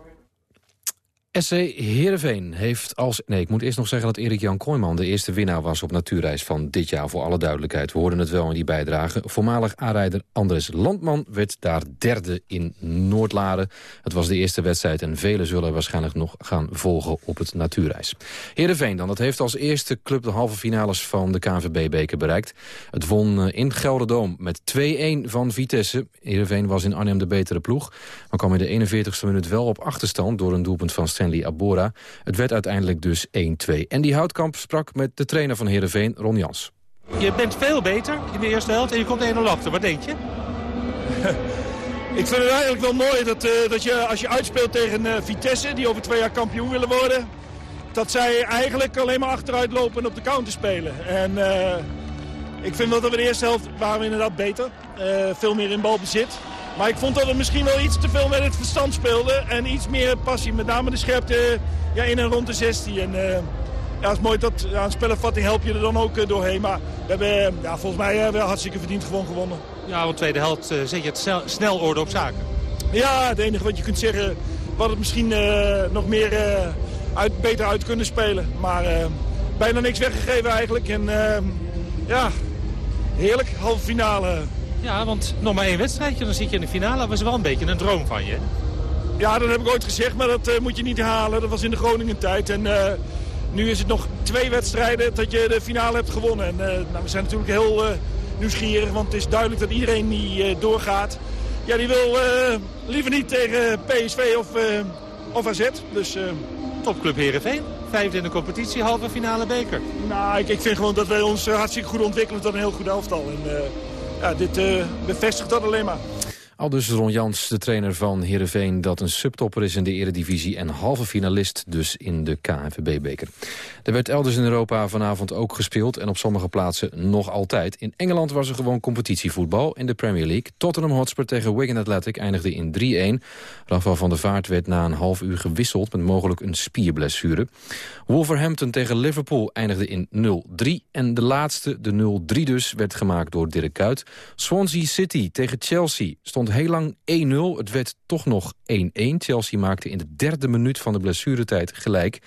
SC Heerenveen heeft als... Nee, ik moet eerst nog zeggen dat Erik Jan Kooijman... de eerste winnaar was op natuurreis van dit jaar, voor alle duidelijkheid. We hoorden het wel in die bijdrage. Voormalig aanrijder Andres Landman werd daar derde in Noordlaren. Het was de eerste wedstrijd en velen zullen waarschijnlijk nog gaan volgen op het natuurreis. Heerenveen dan, dat heeft als eerste club de halve finales van de KNVB-beker bereikt. Het won eh, in Gelderdoom met 2-1 van Vitesse. Heerenveen was in Arnhem de betere ploeg, maar kwam in de 41ste minuut wel op achterstand door een doelpunt van Stanley Abora. Het werd uiteindelijk dus 1-2. En die Houtkamp sprak met de trainer van Heerenveen, Ron Jans. Je bent veel beter in de eerste helft en je komt 1-0 achter. Wat denk je? Ik vind het eigenlijk wel mooi dat, uh, dat je als je uitspeelt tegen uh, Vitesse... die over twee jaar kampioen willen worden... dat zij eigenlijk alleen maar achteruit lopen en op de counter spelen. En uh, ik vind wel dat we de eerste helft waren we inderdaad beter. veel meer in balbezit. Maar ik vond dat we misschien wel iets te veel met het verstand speelden. En iets meer passie. Met name de scherpte ja, in en rond de 16. En, uh, ja, het is mooi dat aan spellenvatting help je er dan ook uh, doorheen. Maar we hebben ja, volgens mij wel hartstikke verdiend gewoon gewonnen. Ja, want tweede helft uh, zet je het snel, snel orde op zaken. Ja, het enige wat je kunt zeggen... hadden het misschien nog meer uit, beter uit kunnen spelen. Maar bijna niks weggegeven eigenlijk. En ja, heerlijk, halve finale. Ja, want nog maar één wedstrijdje, dan zit je in de finale. Dat was wel een beetje een droom van je. Ja, dat heb ik ooit gezegd, maar dat uh, moet je niet halen. Dat was in de Groningen tijd. En uh, nu is het nog twee wedstrijden dat je de finale hebt gewonnen. En uh, nou, we zijn natuurlijk heel nieuwsgierig, want het is duidelijk dat iedereen die doorgaat... Ja, die wil liever niet tegen PSV of, of AZ. Dus, Topclub Heerenveen. Vijfde in de competitie, halve finale beker. Nou, ik, ik vind gewoon dat wij ons hartstikke goed ontwikkelen tot een heel goed elftal. En, ja, dit uh, bevestigt dat alleen maar. Al dus Ron Jans, de trainer van Heerenveen... dat een subtopper is in de eredivisie en halve finalist dus in de KNVB-beker. Er werd elders in Europa vanavond ook gespeeld... en op sommige plaatsen nog altijd. In Engeland was er gewoon competitievoetbal in de Premier League. Tottenham Hotspur tegen Wigan Athletic eindigde in 3-1. Rafael van der Vaart werd na een half uur gewisseld... met mogelijk een spierblessure. Wolverhampton tegen Liverpool eindigde in 0-3. En de laatste, de 0-3 dus, werd gemaakt door Dirk Kuyt. Swansea City tegen Chelsea stond heel lang 1-0. Het werd toch nog 1-1. Chelsea maakte in de derde minuut van de blessuretijd gelijk...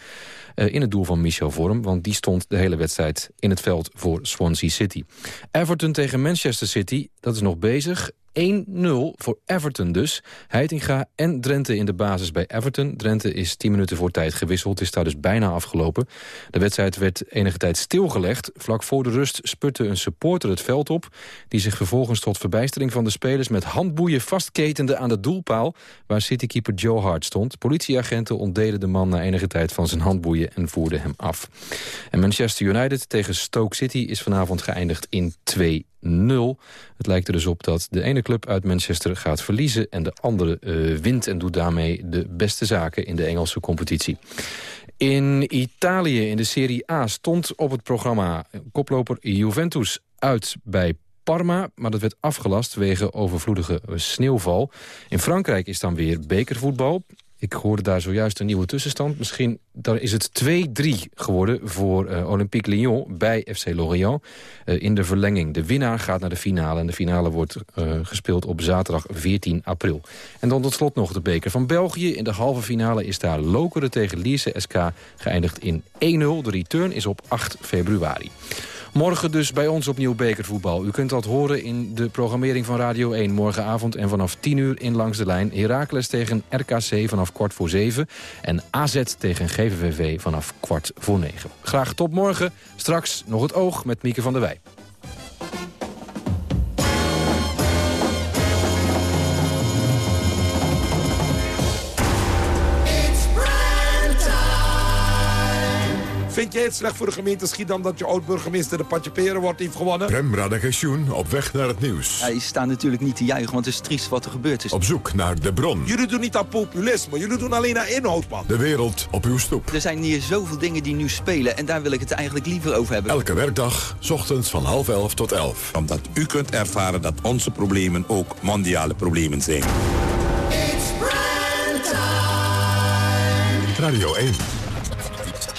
Uh, in het doel van Michel Vorm, want die stond de hele wedstrijd in het veld voor Swansea City. Everton tegen Manchester City, dat is nog bezig. 1-0 voor Everton dus. Heitinga en Drenthe in de basis bij Everton. Drenthe is 10 minuten voor tijd gewisseld, is daar dus bijna afgelopen. De wedstrijd werd enige tijd stilgelegd. Vlak voor de rust sputte een supporter het veld op... die zich vervolgens tot verbijstering van de spelers... met handboeien vastketende aan de doelpaal... waar citykeeper Joe Hart stond. Politieagenten ontdeden de man na enige tijd van zijn handboeien... en voerden hem af. En Manchester United tegen Stoke City is vanavond geëindigd in 2 0. Het lijkt er dus op dat de ene club uit Manchester gaat verliezen... en de andere uh, wint en doet daarmee de beste zaken in de Engelse competitie. In Italië in de Serie A stond op het programma koploper Juventus uit bij Parma, maar dat werd afgelast wegen overvloedige sneeuwval. In Frankrijk is dan weer bekervoetbal. Ik hoorde daar zojuist een nieuwe tussenstand. Misschien daar is het 2-3 geworden voor uh, Olympique Lyon bij FC Lorient uh, in de verlenging. De winnaar gaat naar de finale en de finale wordt uh, gespeeld op zaterdag 14 april. En dan tot slot nog de beker van België. In de halve finale is daar Lokeren tegen Lierse SK geëindigd in 1-0. De return is op 8 februari. Morgen dus bij ons opnieuw bekervoetbal. U kunt dat horen in de programmering van Radio 1 morgenavond... en vanaf 10 uur in Langs de Lijn. Heracles tegen RKC vanaf kwart voor 7. En AZ tegen GVVV vanaf kwart voor 9. Graag tot morgen. Straks nog het oog met Mieke van der Wij. Vind jij het slecht voor de gemeente Schiedam dat je oud-burgemeester de Patje Peren wordt heeft gewonnen? Prem Radagensjoen op weg naar het nieuws. Ja, je staat natuurlijk niet te juichen, want het is triest wat er gebeurd is. Op zoek naar de bron. Jullie doen niet aan populisme, jullie doen alleen aan inhoud, man. De wereld op uw stoep. Er zijn hier zoveel dingen die nu spelen en daar wil ik het eigenlijk liever over hebben. Elke werkdag, ochtends van half elf tot elf. Omdat u kunt ervaren dat onze problemen ook mondiale problemen zijn. Radio 1.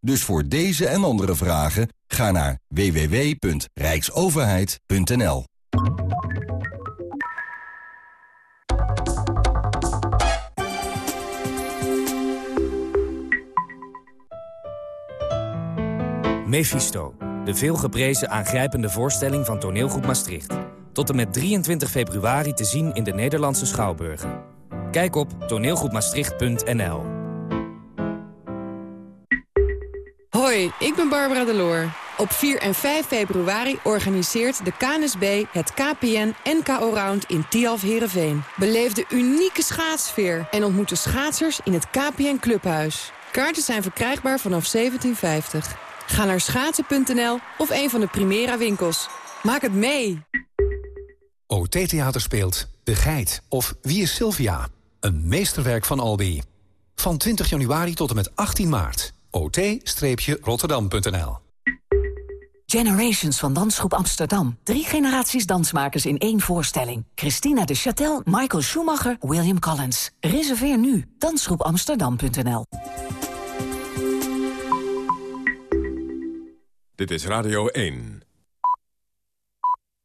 Dus voor deze en andere vragen ga naar www.rijksoverheid.nl. Mephisto, de veelgeprezen aangrijpende voorstelling van toneelgroep Maastricht. Tot en met 23 februari te zien in de Nederlandse Schouwburgen. Kijk op toneelgroepmaastricht.nl Hoi, ik ben Barbara Deloor. Op 4 en 5 februari organiseert de KNSB het KPN NKO Round in Tialf Herenveen. Beleef de unieke schaatsfeer en ontmoet de schaatsers in het KPN Clubhuis. Kaarten zijn verkrijgbaar vanaf 1750. Ga naar schaatsen.nl of een van de Primera winkels. Maak het mee! OT Theater speelt De Geit of Wie is Sylvia? Een meesterwerk van Albi. Van 20 januari tot en met 18 maart. ot-rotterdam.nl Generations van Dansgroep Amsterdam. Drie generaties dansmakers in één voorstelling. Christina de Châtel, Michael Schumacher, William Collins. Reserveer nu. Dansgroepamsterdam.nl Dit is Radio 1.